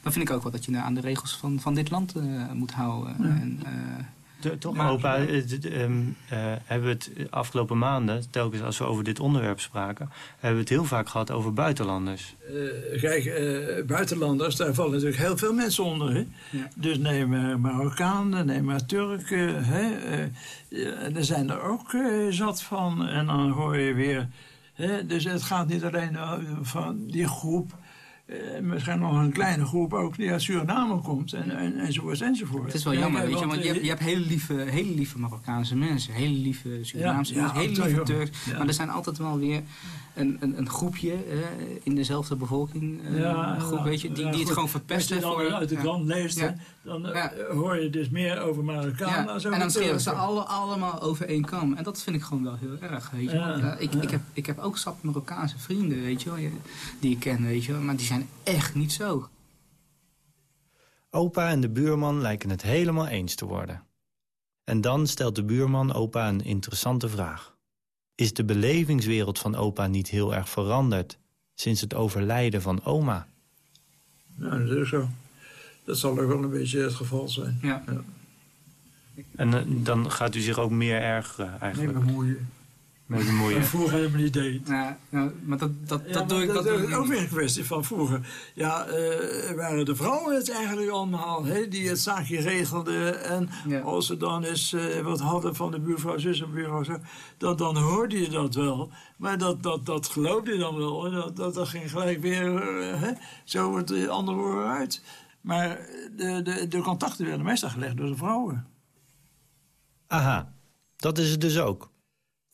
Dan vind ik ook wel dat je aan de regels van, van dit land eh, moet houden. Ja. En, eh, toch, Maar- opa, eh, ehm, eh, hebben we het de afgelopen maanden, telkens als we over dit onderwerp spraken, hebben we het heel vaak gehad over buitenlanders. Eh, kijk, eh, buitenlanders, daar vallen natuurlijk heel veel mensen onder. Hè? Dus neem maar Marokkanen, neem maar Turken. Hè? eh, ja, er zijn er ook eh, zat van. En dan hoor je weer... Hè? Dus het gaat niet alleen van die groep... eh, misschien nog een kleine groep ook die uit Suriname komt. En, en, enzovoort, enzovoort. Het is wel Ja, jammer, weet je, want je eh, hebt, je hebt hele, lieve, hele lieve Marokkaanse mensen, hele lieve Surinaamse Ja, ja, mensen, hele lieve. Turks. Maar er zijn altijd wel weer een, een, een groepje in dezelfde bevolking, eh, Ja, een groep, ja, weet je, die, ja, die het gewoon verpesten. Als je dan voor- uit de ja. krant leest, hè, dan eh, Ja. hoor je dus meer over Marokkanen over en dan scheren ze alle, allemaal over één kam. En dat vind ik gewoon wel heel erg, weet je. Ik, ja. ik, heb, ik heb ook zat Marokkaanse vrienden, weet je die ik ken, weet je wel. Maar die zijn echt niet zo. Opa en de buurman lijken het helemaal eens te worden. En dan stelt de buurman opa een interessante vraag. Is de belevingswereld van opa niet heel erg veranderd sinds het overlijden van oma? Ja, dat is zo. Dat zal ook wel een beetje het geval zijn. Ja. En eh, dan gaat u zich ook meer Nee, eigenlijk. bemoeien. Mee bemoeien. Wat vroeger helemaal niet deed. Ja, nou, maar dat, dat, Ja, dat doe maar ik... Dat dat is ook weer een kwestie van vroeger. Ja, eh, waren de vrouwen het eigenlijk allemaal, hè, die het zaakje regelden. En als ze dan eens eh, wat hadden van de buurvrouw, zus en buurvrouw, zo, dan, dan hoorde je dat wel. Maar dat, dat, dat geloofde je dan wel. hè. Dat, dat, dat ging gelijk weer eh, hè, zo het eh, andere oor uit. Maar de, de, de contacten werden meestal gelegd door de vrouwen. Aha, dat is het dus ook.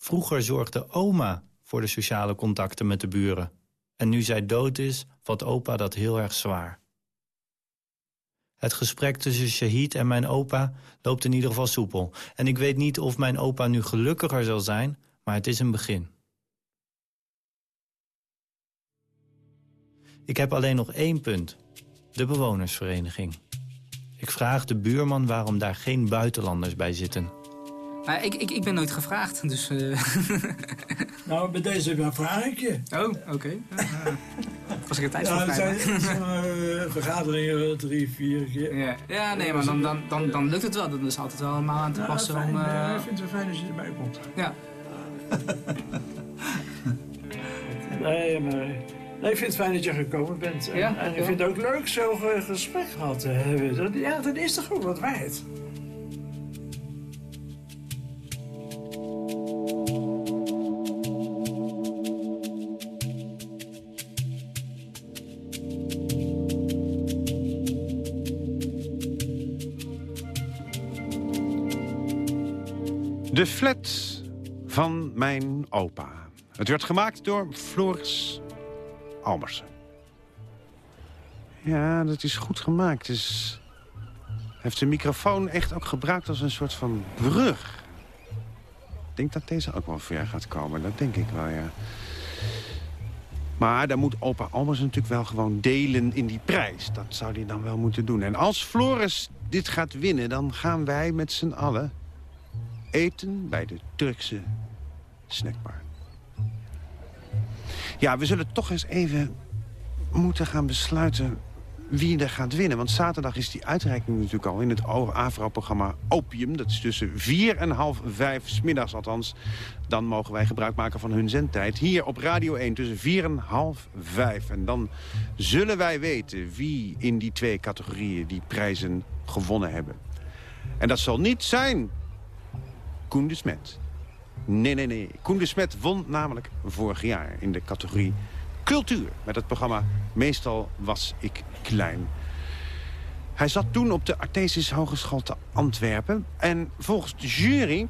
Vroeger zorgde oma voor de sociale contacten met de buren. En nu zij dood is, valt opa dat heel erg zwaar. Het gesprek tussen Shahid en mijn opa loopt in ieder geval soepel. En ik weet niet of mijn opa nu gelukkiger zal zijn, maar het is een begin. Ik heb alleen nog één punt. De bewonersvereniging. Ik vraag de buurman waarom daar geen buitenlanders bij zitten. Maar ik, ik, ik ben nooit gevraagd, dus... eh, (laughs) Nou, bij deze vraag ik je. Oh, oké. (laughs) Als ik er tijd voor Ja, zijn, eh, vergaderingen drie, vier keer. Ja, ja nee, maar dan, dan, dan, dan lukt het wel. Dan is altijd wel allemaal aan te passen om... eh, ja, ik vind het wel fijn als je erbij komt. Ja. (laughs) Nee, maar... Nee, ik vind het fijn dat je gekomen bent. En, Ja, en ik vind het ook leuk zo'n ge- gesprek gehad te hebben. Dat, ja, dat is toch ook wat waard. Flat van mijn opa. Het werd gemaakt door Floris Albersen. Ja, dat is goed gemaakt. Dus heeft de microfoon echt ook gebruikt als een soort van brug. Ik denk dat deze ook wel ver gaat komen. Dat denk ik wel, ja. Maar dan moet opa Albers natuurlijk wel gewoon delen in die prijs. Dat zou hij dan wel moeten doen. En als Floris dit gaat winnen, dan gaan wij met z'n allen eten bij de Turkse snackbar. Ja, we zullen toch eens even moeten gaan besluiten wie er gaat winnen. Want zaterdag is die uitreiking natuurlijk al in het AVRO-programma Opium. Dat is tussen vier en half vijf, smiddags althans. Dan mogen wij gebruik maken van hun zendtijd. Hier op Radio 1 tussen vier en half vijf. En dan zullen wij weten wie in die twee categorieën die prijzen gewonnen hebben. En dat zal niet zijn Koen de Smet. Nee, nee, nee. Koen de Smet won namelijk vorig jaar in de categorie cultuur. Met het programma Meestal was ik klein. Hij zat toen op de Artesisch Hogeschool te Antwerpen. En volgens de jury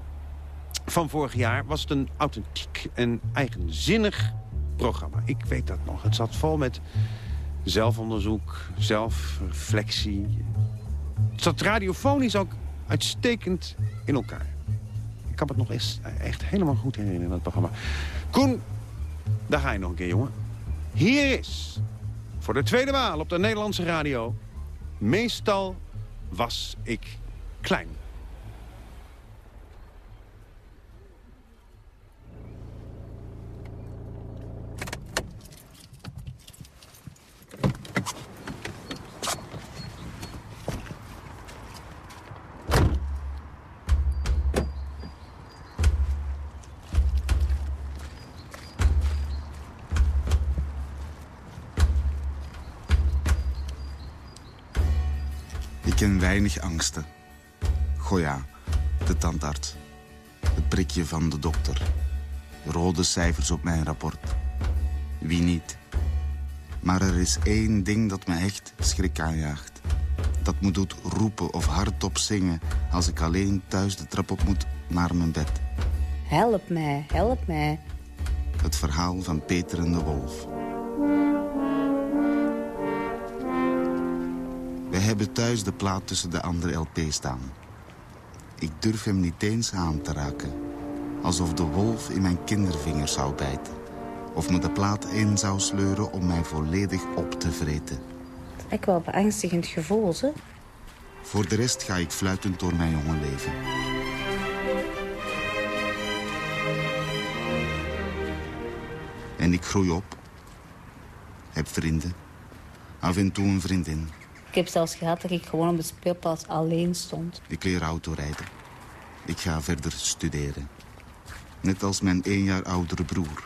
van vorig jaar was het een authentiek en eigenzinnig programma. Ik weet dat nog. Het zat vol met zelfonderzoek, zelfreflectie. Het zat radiofonisch ook uitstekend in elkaar. Ik kan het nog eens echt helemaal goed herinneren, dat programma. Koen, daar ga je nog een keer, jongen. Hier is, voor de tweede maal op de Nederlandse radio... Meestal was ik klein. Ik ken weinig angsten. Goya, de tandarts. Het prikje van de dokter. Rode cijfers op mijn rapport. Wie niet? Maar er is één ding dat me echt schrik aanjaagt. Dat me doet roepen of hardop zingen... als ik alleen thuis de trap op moet naar mijn bed. Help mij, help mij. Het verhaal van Peter en de Wolf. Hebben thuis de plaat tussen de andere LP staan. Ik durf hem niet eens aan te raken. Alsof de wolf in mijn kindervingers zou bijten. Of me de plaat in zou sleuren om mij volledig op te vreten. Ik wel beangstigend gevoel, hè? Voor de rest ga ik fluitend door mijn jonge leven. En ik groei op. Heb vrienden. Af en toe een vriendin. Ik heb zelfs gehad dat ik gewoon op de speelplaats alleen stond. Ik leer autorijden. Ik ga verder studeren. Net als mijn één jaar oudere broer.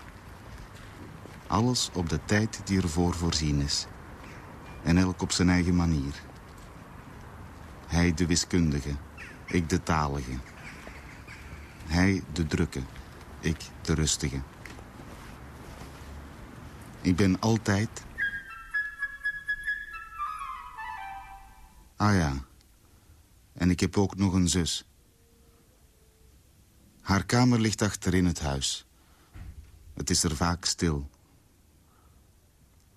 Alles op de tijd die ervoor voorzien is. En elk op zijn eigen manier. Hij de wiskundige, ik de talige. Hij de drukke, ik de rustige. Ik ben altijd Ah ja. En ik heb ook nog een zus. Haar kamer ligt achter in het huis. Het is er vaak stil.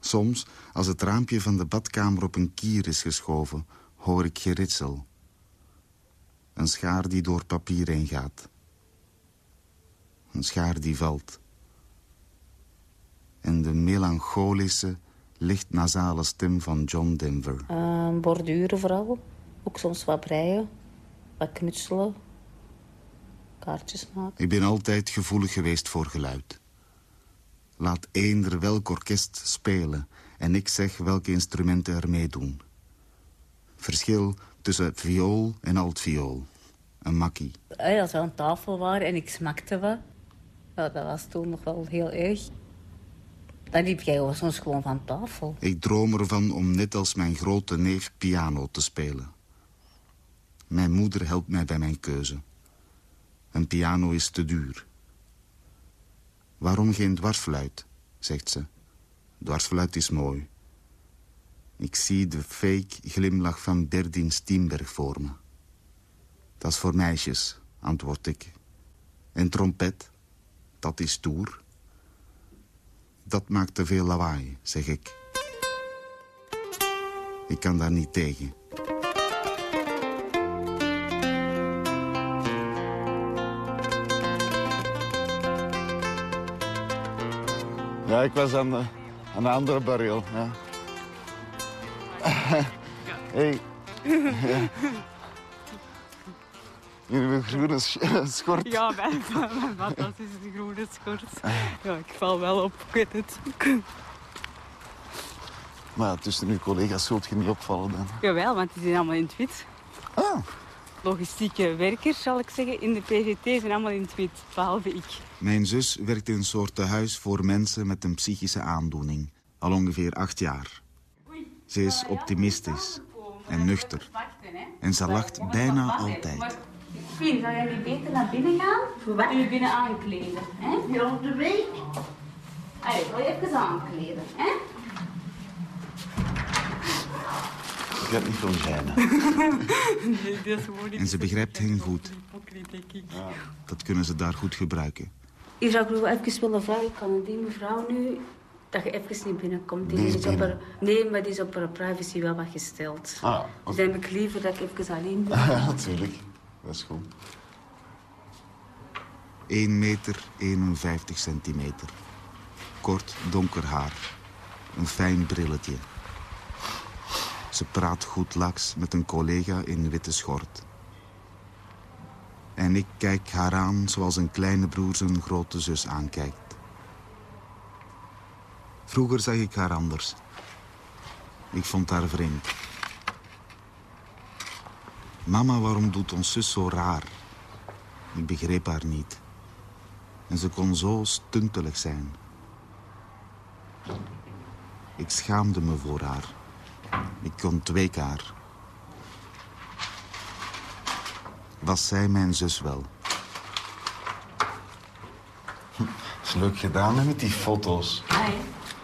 Soms, als het raampje van de badkamer op een kier is geschoven... hoor ik geritsel. Een schaar die door papier heen gaat. Een schaar die valt. En de melancholische, licht nasale stem van John Denver. Uh, borduren vooral. Ook soms wat breien. Wat knutselen. Kaartjes maken. Ik ben altijd gevoelig geweest voor geluid. Laat eender welk orkest spelen... en ik zeg welke instrumenten er meedoen. Verschil tussen viool en altviool. Een makkie. Als we aan tafel waren en ik smakte wat... Ja, dat was toen nog wel heel erg. Dan liep jij soms gewoon van tafel. Ik droom ervan om net als mijn grote neef piano te spelen. Mijn moeder helpt mij bij mijn keuze. Een piano is te duur. Waarom geen dwarsfluit, zegt ze. Dwarsfluit is mooi. Ik zie de fake glimlach van Berdien Stienberg voor me. Dat is voor meisjes, antwoord ik. En trompet, dat is stoer. Dat maakt te veel lawaai, zeg ik. Ik kan daar niet tegen. Ja, ik was aan de, aan de andere barrel. Ja. hey. Ja. (laughs) Jullie groene sch- (laughs) schort. Ja, mijn, mijn fantastische groene schort. Ja, ik val wel op, ik weet het. Maar tussen uw collega's zult je niet opvallen dan. Jawel, want die zijn allemaal in het wit. Ah. Logistieke werkers, zal ik zeggen, in de PGT zijn allemaal in het wit, behalve ik. Mijn zus werkt in een soort tehuis voor mensen met een psychische aandoening. Al ongeveer acht jaar. Ze is optimistisch en nuchter. En ze lacht bijna altijd. Fien, zou jij niet beter naar binnen gaan? Voor wat? Je binnen aankleden, hè? Hier op de week. Allee, wil je even aankleden, hè? Ik heb niet (laughs) nee, dat gewoon niet En ze begrijpt hen goed. ik. Dat kunnen ze daar goed gebruiken. Hier zou ik nog even willen vragen, kan die mevrouw nu... Dat je even niet binnenkomt. Die is op binnen. haar, nee, maar die is op haar privacy wel wat gesteld. Ah, Dus dan heb ik liever dat ik even alleen (laughs) ben. Ja, natuurlijk. Dat is goed. 1 meter 51 centimeter. Kort donker haar. Een fijn brilletje. Ze praat goed laks met een collega in witte schort. En ik kijk haar aan zoals een kleine broer zijn grote zus aankijkt. Vroeger zag ik haar anders. Ik vond haar vreemd. Mama, waarom doet ons zus zo raar? Ik begreep haar niet. En ze kon zo stuntelig zijn. Ik schaamde me voor haar. Ik ontweek haar. Was zij mijn zus wel? is leuk gedaan hè, met die foto's. Ah,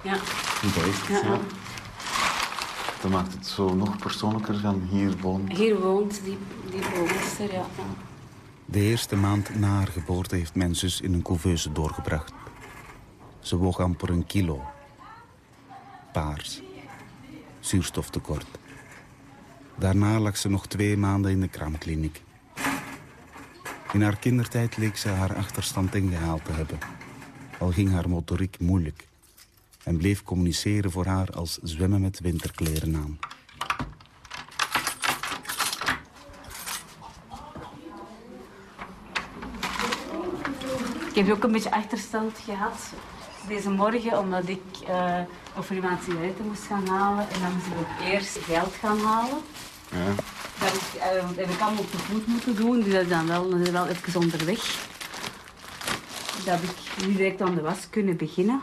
ja. Echt, Ja, ja. Dat maakt het zo nog persoonlijker dan hier wonen. Hier woont die, die ja. De eerste maand na haar geboorte heeft mijn zus in een couveuse doorgebracht. Ze woog amper een kilo. Paars. Zuurstoftekort. Daarna lag ze nog twee maanden in de kraamkliniek. In haar kindertijd leek ze haar achterstand ingehaald te hebben. Al ging haar motoriek moeilijk. En bleef communiceren voor haar als zwemmen met winterkleren aan. Ik heb ook een beetje achterstand gehad deze morgen, omdat ik eh nog voor iemand sigaretten moest gaan halen. En dan moest ik ook eerst geld gaan halen. Ja. Dat heb ik, eh, heb ik allemaal op de voet moeten doen, dus dat is dan wel, dat is wel even onderweg. Dat heb ik niet direct aan de was kunnen beginnen.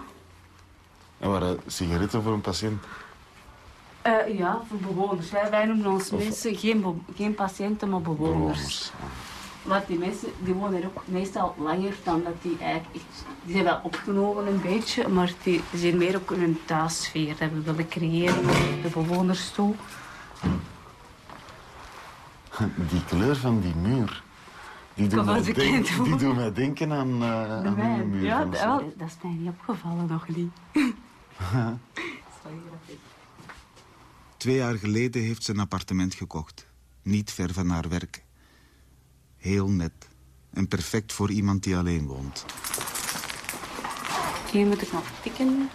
En waren sigaretten voor een patiënt? Eh, ja, voor bewoners. Wij, wij noemen ons mensen geen, geen patiënten, maar bewoners. Want die mensen die wonen er ook meestal langer dan dat die eigenlijk... Die zijn wel opgenomen een beetje, maar die zijn meer ook in een thuissfeer dat we willen creëren naar de bewoners toe. (laughs) Die kleur van die muur. Die doen, mij, denk- die denken aan, De aan muur. Ja, van dat, dat is mij niet opgevallen nog niet. (laughs) (laughs) Twee jaar geleden heeft ze een appartement gekocht. Niet ver van haar werk. Heel net. En perfect voor iemand die alleen woont. Hier moet ik nog tikken.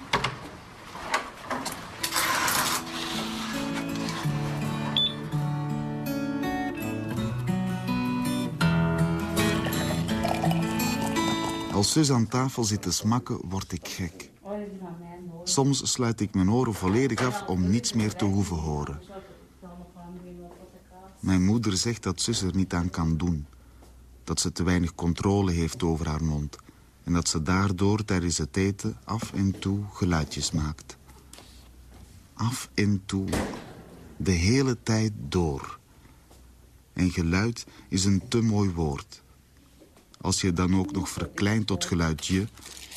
Als zus aan tafel zit te smakken, word ik gek. Soms sluit ik mijn oren volledig af om niets meer te hoeven horen. Mijn moeder zegt dat zus er niet aan kan doen. Dat ze te weinig controle heeft over haar mond. En dat ze daardoor tijdens het eten af en toe geluidjes maakt. Af en toe. De hele tijd door. En geluid is een te mooi woord. Als je dan ook nog verkleint tot geluidje...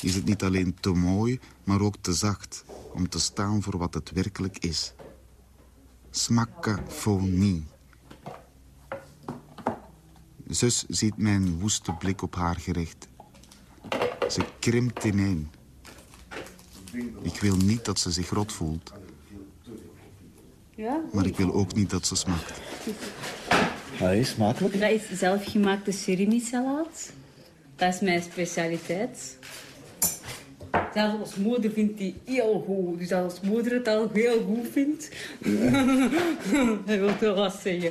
is het niet alleen te mooi, maar ook te zacht... om te staan voor wat het werkelijk is. Smakkafonie. Zus ziet mijn woeste blik op haar gericht. Ze krimpt ineen. Ik wil niet dat ze zich rot voelt. Ja? Maar ik wil ook niet dat ze smakt. Ja, is smakelijk. Dat is zelfgemaakte surimi-salaat. Dat is mijn specialiteit. Zelfs als moeder vindt die heel goed. Dus als moeder het al heel goed vindt, (laughs) dat wil toch wat zeggen.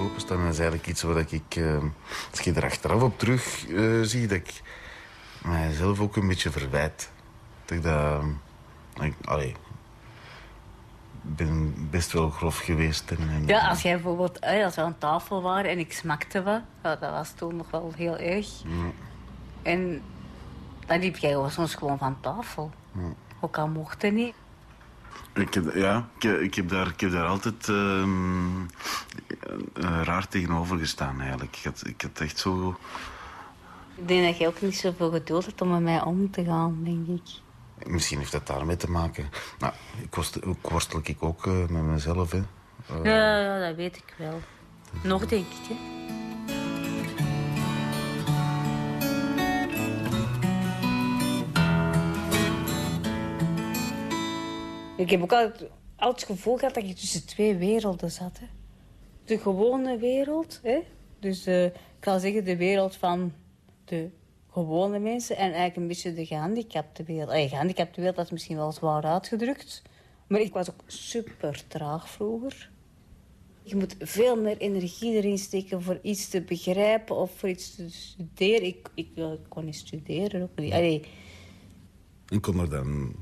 Openstaan. Dat is eigenlijk iets waar ik, eh, als je er achteraf op terug eh, zie, dat ik mijzelf ook een beetje verwijt. Dat ik dat... Allee, ik ben best wel grof geweest. En, en- Ja, als jij bijvoorbeeld, als we aan tafel waren en ik smakte wat, dat was toen nog wel heel erg. Ja. En dan liep jij gewoon soms gewoon van tafel. Ja. Ook al mocht het niet. Ik heb, ja, ik, ik, heb daar, ik heb daar altijd ehm, eh, raar tegenover gestaan, eigenlijk. Ik had, ik had echt zo... Ik denk dat jij ook niet zoveel geduld hebt om met mij om te gaan, denk ik. Misschien heeft dat daarmee te maken. Nou, ik worstel, ook worstel ik ook eh, met mezelf, hè. Eh, Ja, ja, dat weet ik wel. Nog denk ik, hè. Ik heb ook altijd, altijd het gevoel gehad dat je tussen twee werelden zat. Hè. De gewone wereld, hè? dus eh, ik zal zeggen de wereld van de gewone mensen... en eigenlijk een beetje de gehandicapte wereld. Eh, gehandicapte wereld, dat is misschien wel zwaar uitgedrukt. Maar ik was ook super traag vroeger. Je moet veel meer energie erin steken voor iets te begrijpen of voor iets te studeren. Ik, ik, ik kon niet studeren. Ook niet. Allee, Ik kon er dan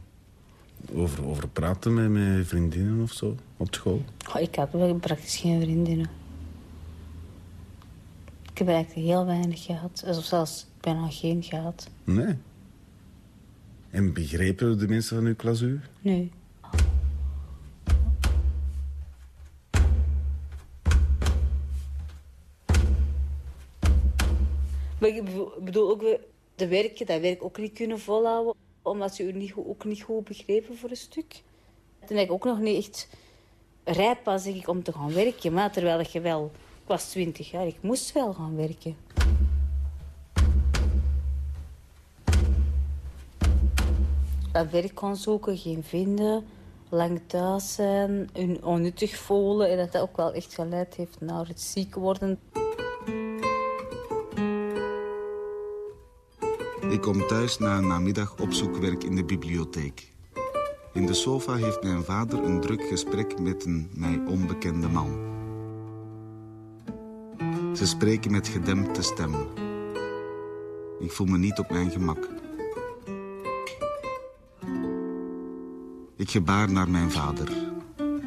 over, over praten met mijn vriendinnen of zo, op school. oh, ik had wel praktisch geen vriendinnen. Ik heb eigenlijk heel weinig gehad. Of zelfs bijna geen gehad. Nee. En begrepen de mensen van uw klas u? Nee. Maar ik bedoel- ook weer, de werken, dat werk ook niet kunnen volhouden. Omdat ze u niet, ook niet goed begrepen voor een stuk. Toen ik ook nog niet echt rijp was denk ik, om te gaan werken. Maar terwijl je wel... Ik was twintig jaar, ik moest wel gaan werken. Dat werk gaan zoeken, geen vinden, lang thuis zijn, hun onnuttig voelen. En dat dat ook wel echt geleid heeft naar het ziek worden. Ik kom thuis na een namiddag opzoekwerk in de bibliotheek. In de sofa heeft mijn vader een druk gesprek met een mij onbekende man. Ze spreken met gedempte stemmen. Ik voel me niet op mijn gemak. Ik gebaar naar mijn vader.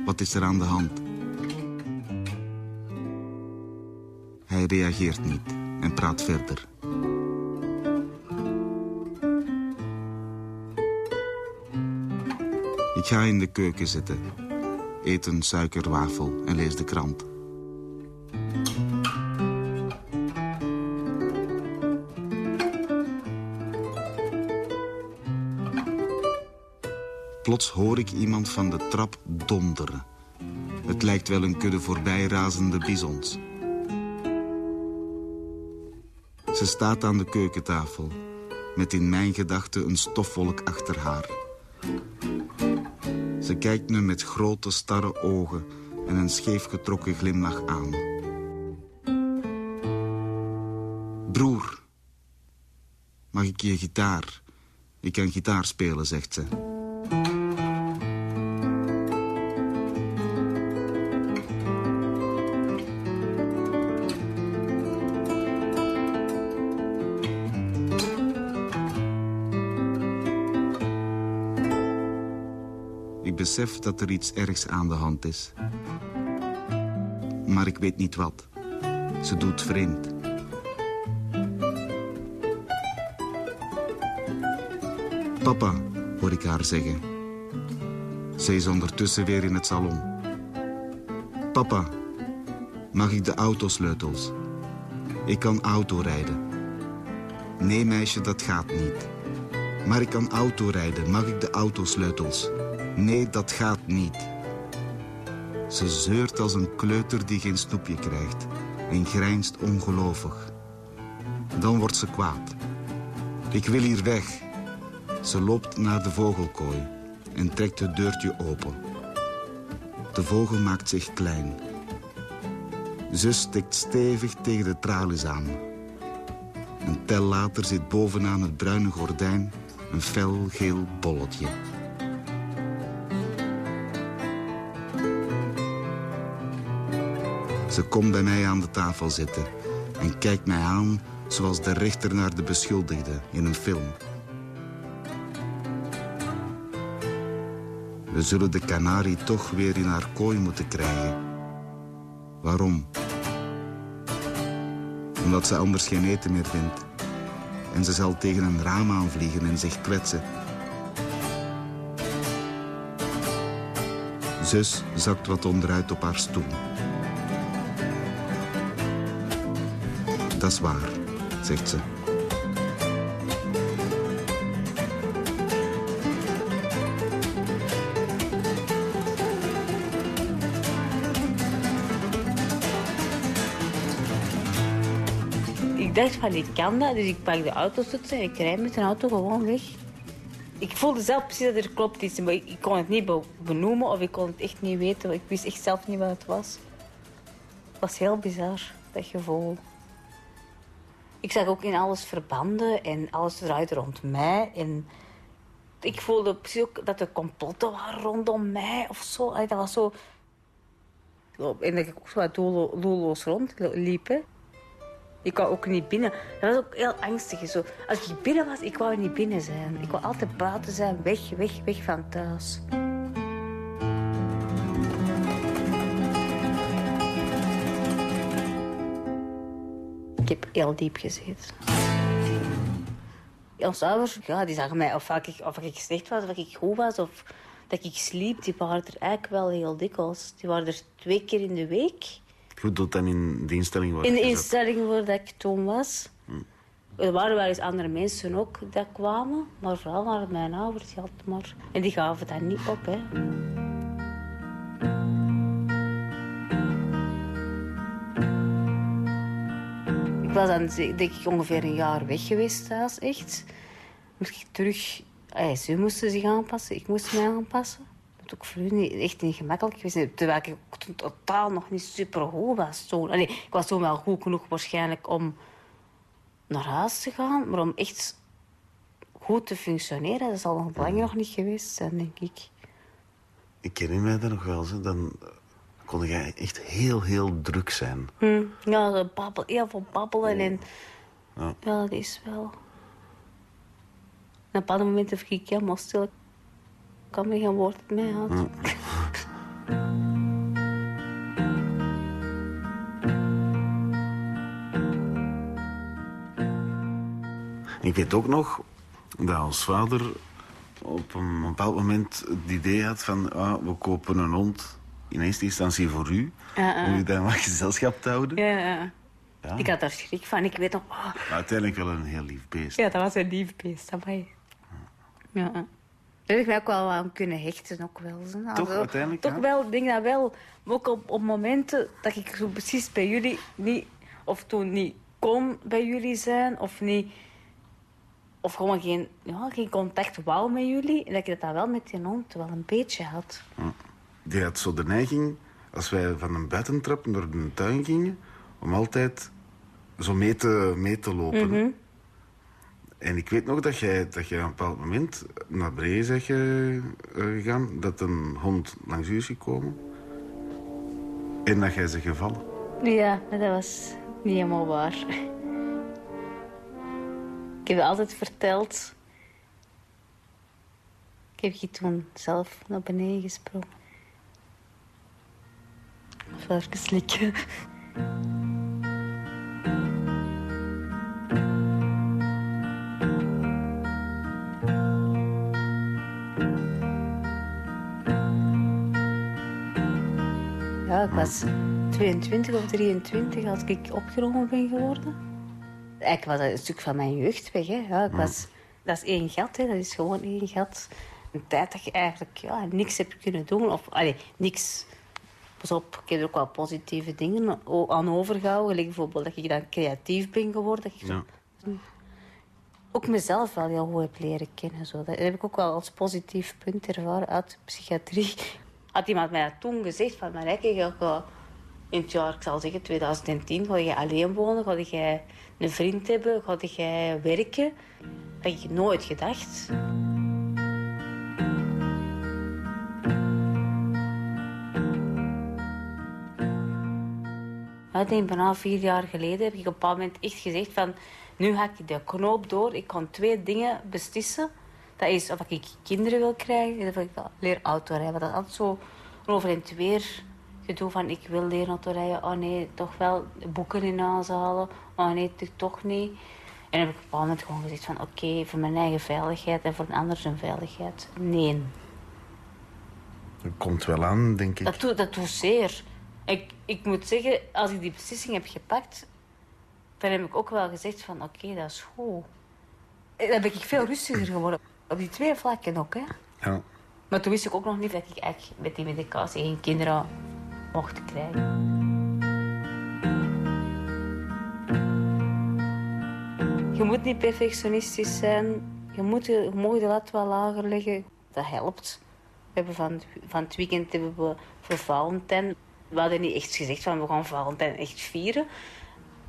Wat is er aan de hand? Hij reageert niet en praat verder. Ik ga in de keuken zitten, eet een suikerwafel en lees de krant. Plots hoor ik iemand van de trap donderen. Het lijkt wel een kudde voorbijrazende bizons. Ze staat aan de keukentafel, met in mijn gedachten een stofwolk achter haar. Ze kijkt me met grote starre ogen en een scheef getrokken glimlach aan. Broer, mag ik je gitaar? Ik kan gitaar spelen, zegt ze. Besef dat er iets ergs aan de hand is. Maar ik weet niet wat. Ze doet vreemd. Papa, hoor ik haar zeggen. Ze is ondertussen weer in het salon. Papa, mag ik de autosleutels? Ik kan auto rijden. Nee, meisje, dat gaat niet. Maar ik kan autorijden. Mag ik de autosleutels? Nee, dat gaat niet. Ze zeurt als een kleuter die geen snoepje krijgt. En grijnst ongelovig. Dan wordt ze kwaad. Ik wil hier weg. Ze loopt naar de vogelkooi en trekt het deurtje open. De vogel maakt zich klein. Zus stikt stevig tegen de tralies aan. Een tel later zit bovenaan het bruine gordijn een fel geel bolletje. Ze komt bij mij aan de tafel zitten en kijkt mij aan zoals de rechter naar de beschuldigde in een film. We zullen de kanarie toch weer in haar kooi moeten krijgen. Waarom? Omdat ze anders geen eten meer vindt. En ze zal tegen een raam aanvliegen en zich kwetsen. Zus zakt wat onderuit op haar stoel. Dat is waar, zegt ze. Ik dacht van, ik kan dat, dus ik pak de autostoetsen en ik rijd met een auto gewoon weg. Ik voelde zelf precies dat er klopt iets, maar ik, kon het niet be- benoemen of ik kon het echt niet weten. Ik wist echt zelf niet wat het was. Het was heel bizar, dat gevoel. Ik zag ook in alles verbanden en alles draaide rond mij. En ik voelde precies ook dat er complotten waren rondom mij of zo. Dat was zo... En dat ik ook zo wat doello- doelloos rondliep. hè. Ik wou ook niet binnen. Dat was ook heel angstig. Zo. Als ik binnen was, ik wou niet binnen zijn. Ik wou altijd buiten zijn, weg, weg, weg van thuis. Ik heb heel diep gezeten. Ons ouders, ja, die zagen mij of ik, of ik slecht was, of ik goed was, of dat ik sliep. Die waren er eigenlijk wel heel dikwijls. Die waren er twee keer in de week. Goed dat dan in de instelling wordt In de instelling waar dat ik toen was. Er waren wel eens andere mensen ook die kwamen, maar vooral waren mijn ouders. Die maar... En die gaven dat niet op, hè. Ik was dan denk ik ongeveer een jaar weg geweest thuis, echt. Moest ik terug... Ze moesten zich aanpassen, ik moest mij aanpassen. Dat ook voor echt niet gemakkelijk geweest. Terwijl ik totaal nog niet super goed was. Toen. Allee, ik was toen wel goed genoeg waarschijnlijk om naar huis te gaan. Maar om echt goed te functioneren, dat zal nog lang nog niet geweest zijn, denk ik. Ik herinner mij dat nog wel. Zo. Dan kon jij echt heel, heel druk zijn. Hm. Ja, babbel, heel veel babbelen. En, Ja. ja, dat is wel... En op een bepaald moment heb ik helemaal stil. Ik kan me geen woord mij houden. (laughs) Ik weet ook nog dat ons vader op een bepaald moment het idee had van... Ah, we kopen een hond in eerste instantie voor u. Om u dan wat gezelschap te houden. Ja. Ik had daar schrik van. Ik weet nog... oh, Maar uiteindelijk wel een heel lief beest. ja, dat was een lief beest. amai. Ja. Daar heb ik mij ook wel aan kunnen hechten. Ook wel. zo. Toch, uiteindelijk, Toch ja? wel, ik denk dat wel. Maar ook op, op momenten dat ik zo precies bij jullie niet... Of toen niet kon bij jullie zijn. Of niet... Of gewoon geen, ja, geen contact wou met jullie. En dat ik dat wel met die hond wel een beetje had. Die had zo de neiging, als wij van een buitentrap naar de tuin gingen... om altijd zo mee te, mee te lopen. Mhm. En ik weet nog dat jij, dat jij op een bepaald moment naar beneden ge- eh, gegaan... dat een hond langs u is gekomen. En dat jij ze gevallen. Ja, dat was niet helemaal waar. Ik heb je altijd verteld. Ik heb je toen zelf naar beneden gesprongen. Slikken. Ja, ik was 22 of 23 als ik opgenomen ben geworden. Eigenlijk was dat een stuk van mijn jeugd weg. Hè. Ja, ik was Dat is één gat, hè. dat is gewoon één gat. Een tijd dat je eigenlijk ja, niks hebt kunnen doen. Of allee, niks. Pas op, ik heb er ook wel positieve dingen aan overgehouden. Like bijvoorbeeld dat ik dan creatief ben geworden. Dat ik Ja. ook mezelf wel heel goed heb leren kennen. Zo. Dat heb ik ook wel als positief punt ervaren uit de psychiatrie. (laughs) Had iemand mij dat toen gezegd van... Marijke, je gaat in het jaar, ik zal zeggen 2010, ga je alleen wonen, ga je een vriend hebben, ga je werken. Dat had ik nooit gedacht. Ik denk bijna vier jaar geleden heb ik op een bepaald moment echt gezegd van... Nu ga ik de knoop door. Ik kan twee dingen beslissen. Dat is of ik kinderen wil krijgen en of ik leer autorijden. Want dat is altijd zo over en het weer gedoe van... Ik wil leren autorijden. Oh nee, toch wel boeken in huis halen. Oh nee, toch- niet. En heb ik op een bepaald moment gewoon gezegd van... Oké, voor mijn eigen veiligheid en voor een ander zijn veiligheid. Nee. Dat komt wel aan, denk ik. Dat doet, dat doet zeer. Ik, ik moet zeggen, als ik die beslissing heb gepakt, dan heb ik ook wel gezegd van oké, dat is goed. Eh, Dan ben ik veel rustiger geworden. Op die twee vlakken ook, hè. Ja. Maar toen wist ik ook nog niet dat ik eigenlijk met die medicatie geen kinderen mocht krijgen. Je moet niet perfectionistisch zijn. Je, moet, je je mag de lat wel lager leggen. Dat helpt. We hebben van, van het weekend hebben we voor Valentijn... We hadden niet echt gezegd van we gaan Valentijn echt vieren.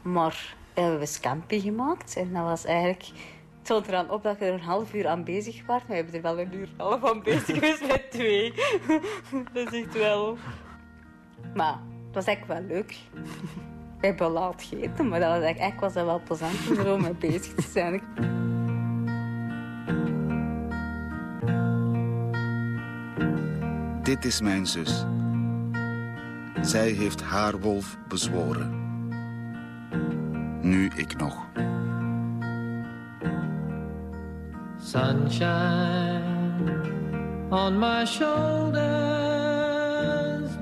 Maar we hebben we scampi gemaakt. En dat was eigenlijk... Het stond eraan op dat je er een half uur aan bezig was. We hebben er wel een uur half aan bezig geweest met twee. (laughs) dat is echt wel... Maar het was eigenlijk wel leuk. We hebben laat gegeten, maar dat was eigenlijk, eigenlijk was wel plezant om er mee bezig te zijn. Dit is mijn zus. Zij heeft haar wolf bezworen. Nu ik nog. Sunshine on my shoulders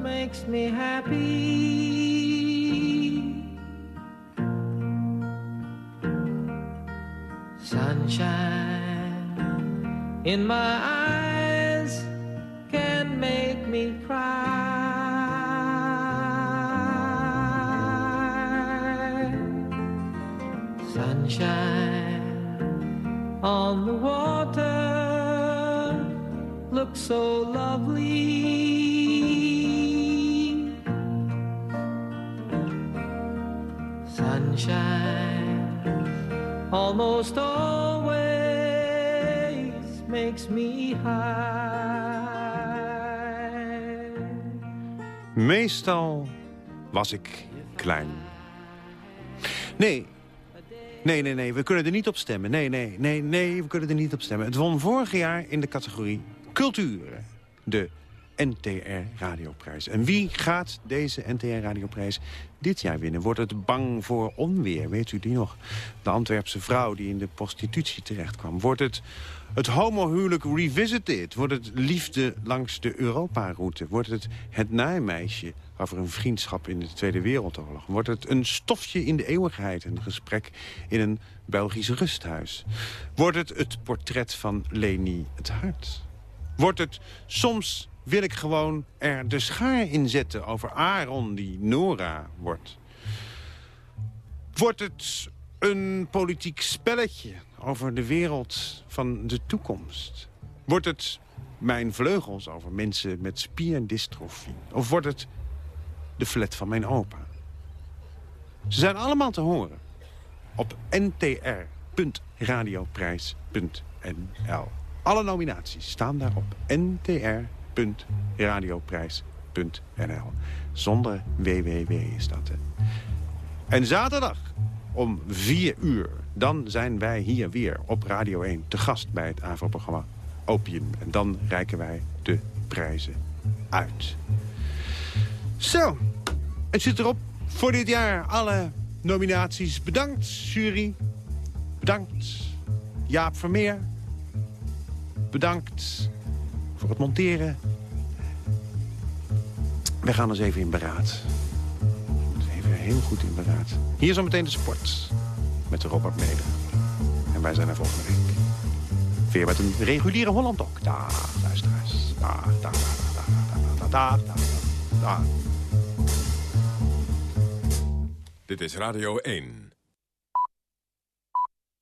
makes me happy. Sunshine in my eyes can make me cry. Sunshine on the water looks so lovely. Sunshine almost always makes me high. Meestal was ik klein. Nee, nee, nee, nee, we kunnen er niet op stemmen. Nee, nee, nee, nee, we kunnen er niet op stemmen. Het won vorig jaar in de categorie cultuur de NTR Radioprijs. En wie gaat deze NTR Radioprijs dit jaar winnen? Wordt het bang voor onweer? Weet u die nog? De Antwerpse vrouw die in de prostitutie terechtkwam. Wordt het het homohuwelijk revisited? Wordt het liefde langs de Europa-route? Wordt het het naaimeisje over een vriendschap in de Tweede Wereldoorlog? Wordt het een stofje in de eeuwigheid? Een gesprek in een Belgisch rusthuis? Wordt het het portret van Leni het Hart? Wordt het soms wil ik gewoon er de schaar in zetten over Aaron die Nora wordt? Wordt het een politiek spelletje over de wereld van de toekomst? Wordt het mijn vleugels over mensen met spierdystrofie? Of wordt het de flat van mijn opa? Ze zijn allemaal te horen op ntr.radioprijs.nl. Alle nominaties staan daar op ntr.radioprijs.nl. Zonder www is dat. En zaterdag om 4 uur, dan zijn wij hier weer op Radio 1... te gast bij het AVRO-programma Opium. En dan reiken wij de prijzen uit. Zo, het zit erop voor dit jaar. Alle nominaties. Bedankt, jury. Bedankt, Jaap Vermeer. Bedankt voor het monteren. We gaan eens even in beraad. Even heel goed in beraad. Hier zo meteen de sport met Robert Mede. En wij zijn er volgende week. Weer met een reguliere Hollandok. Daar, Dag, luisteraars. Daar, daar, daar, daar, daar, daar, daar, daar. Dit is Radio 1.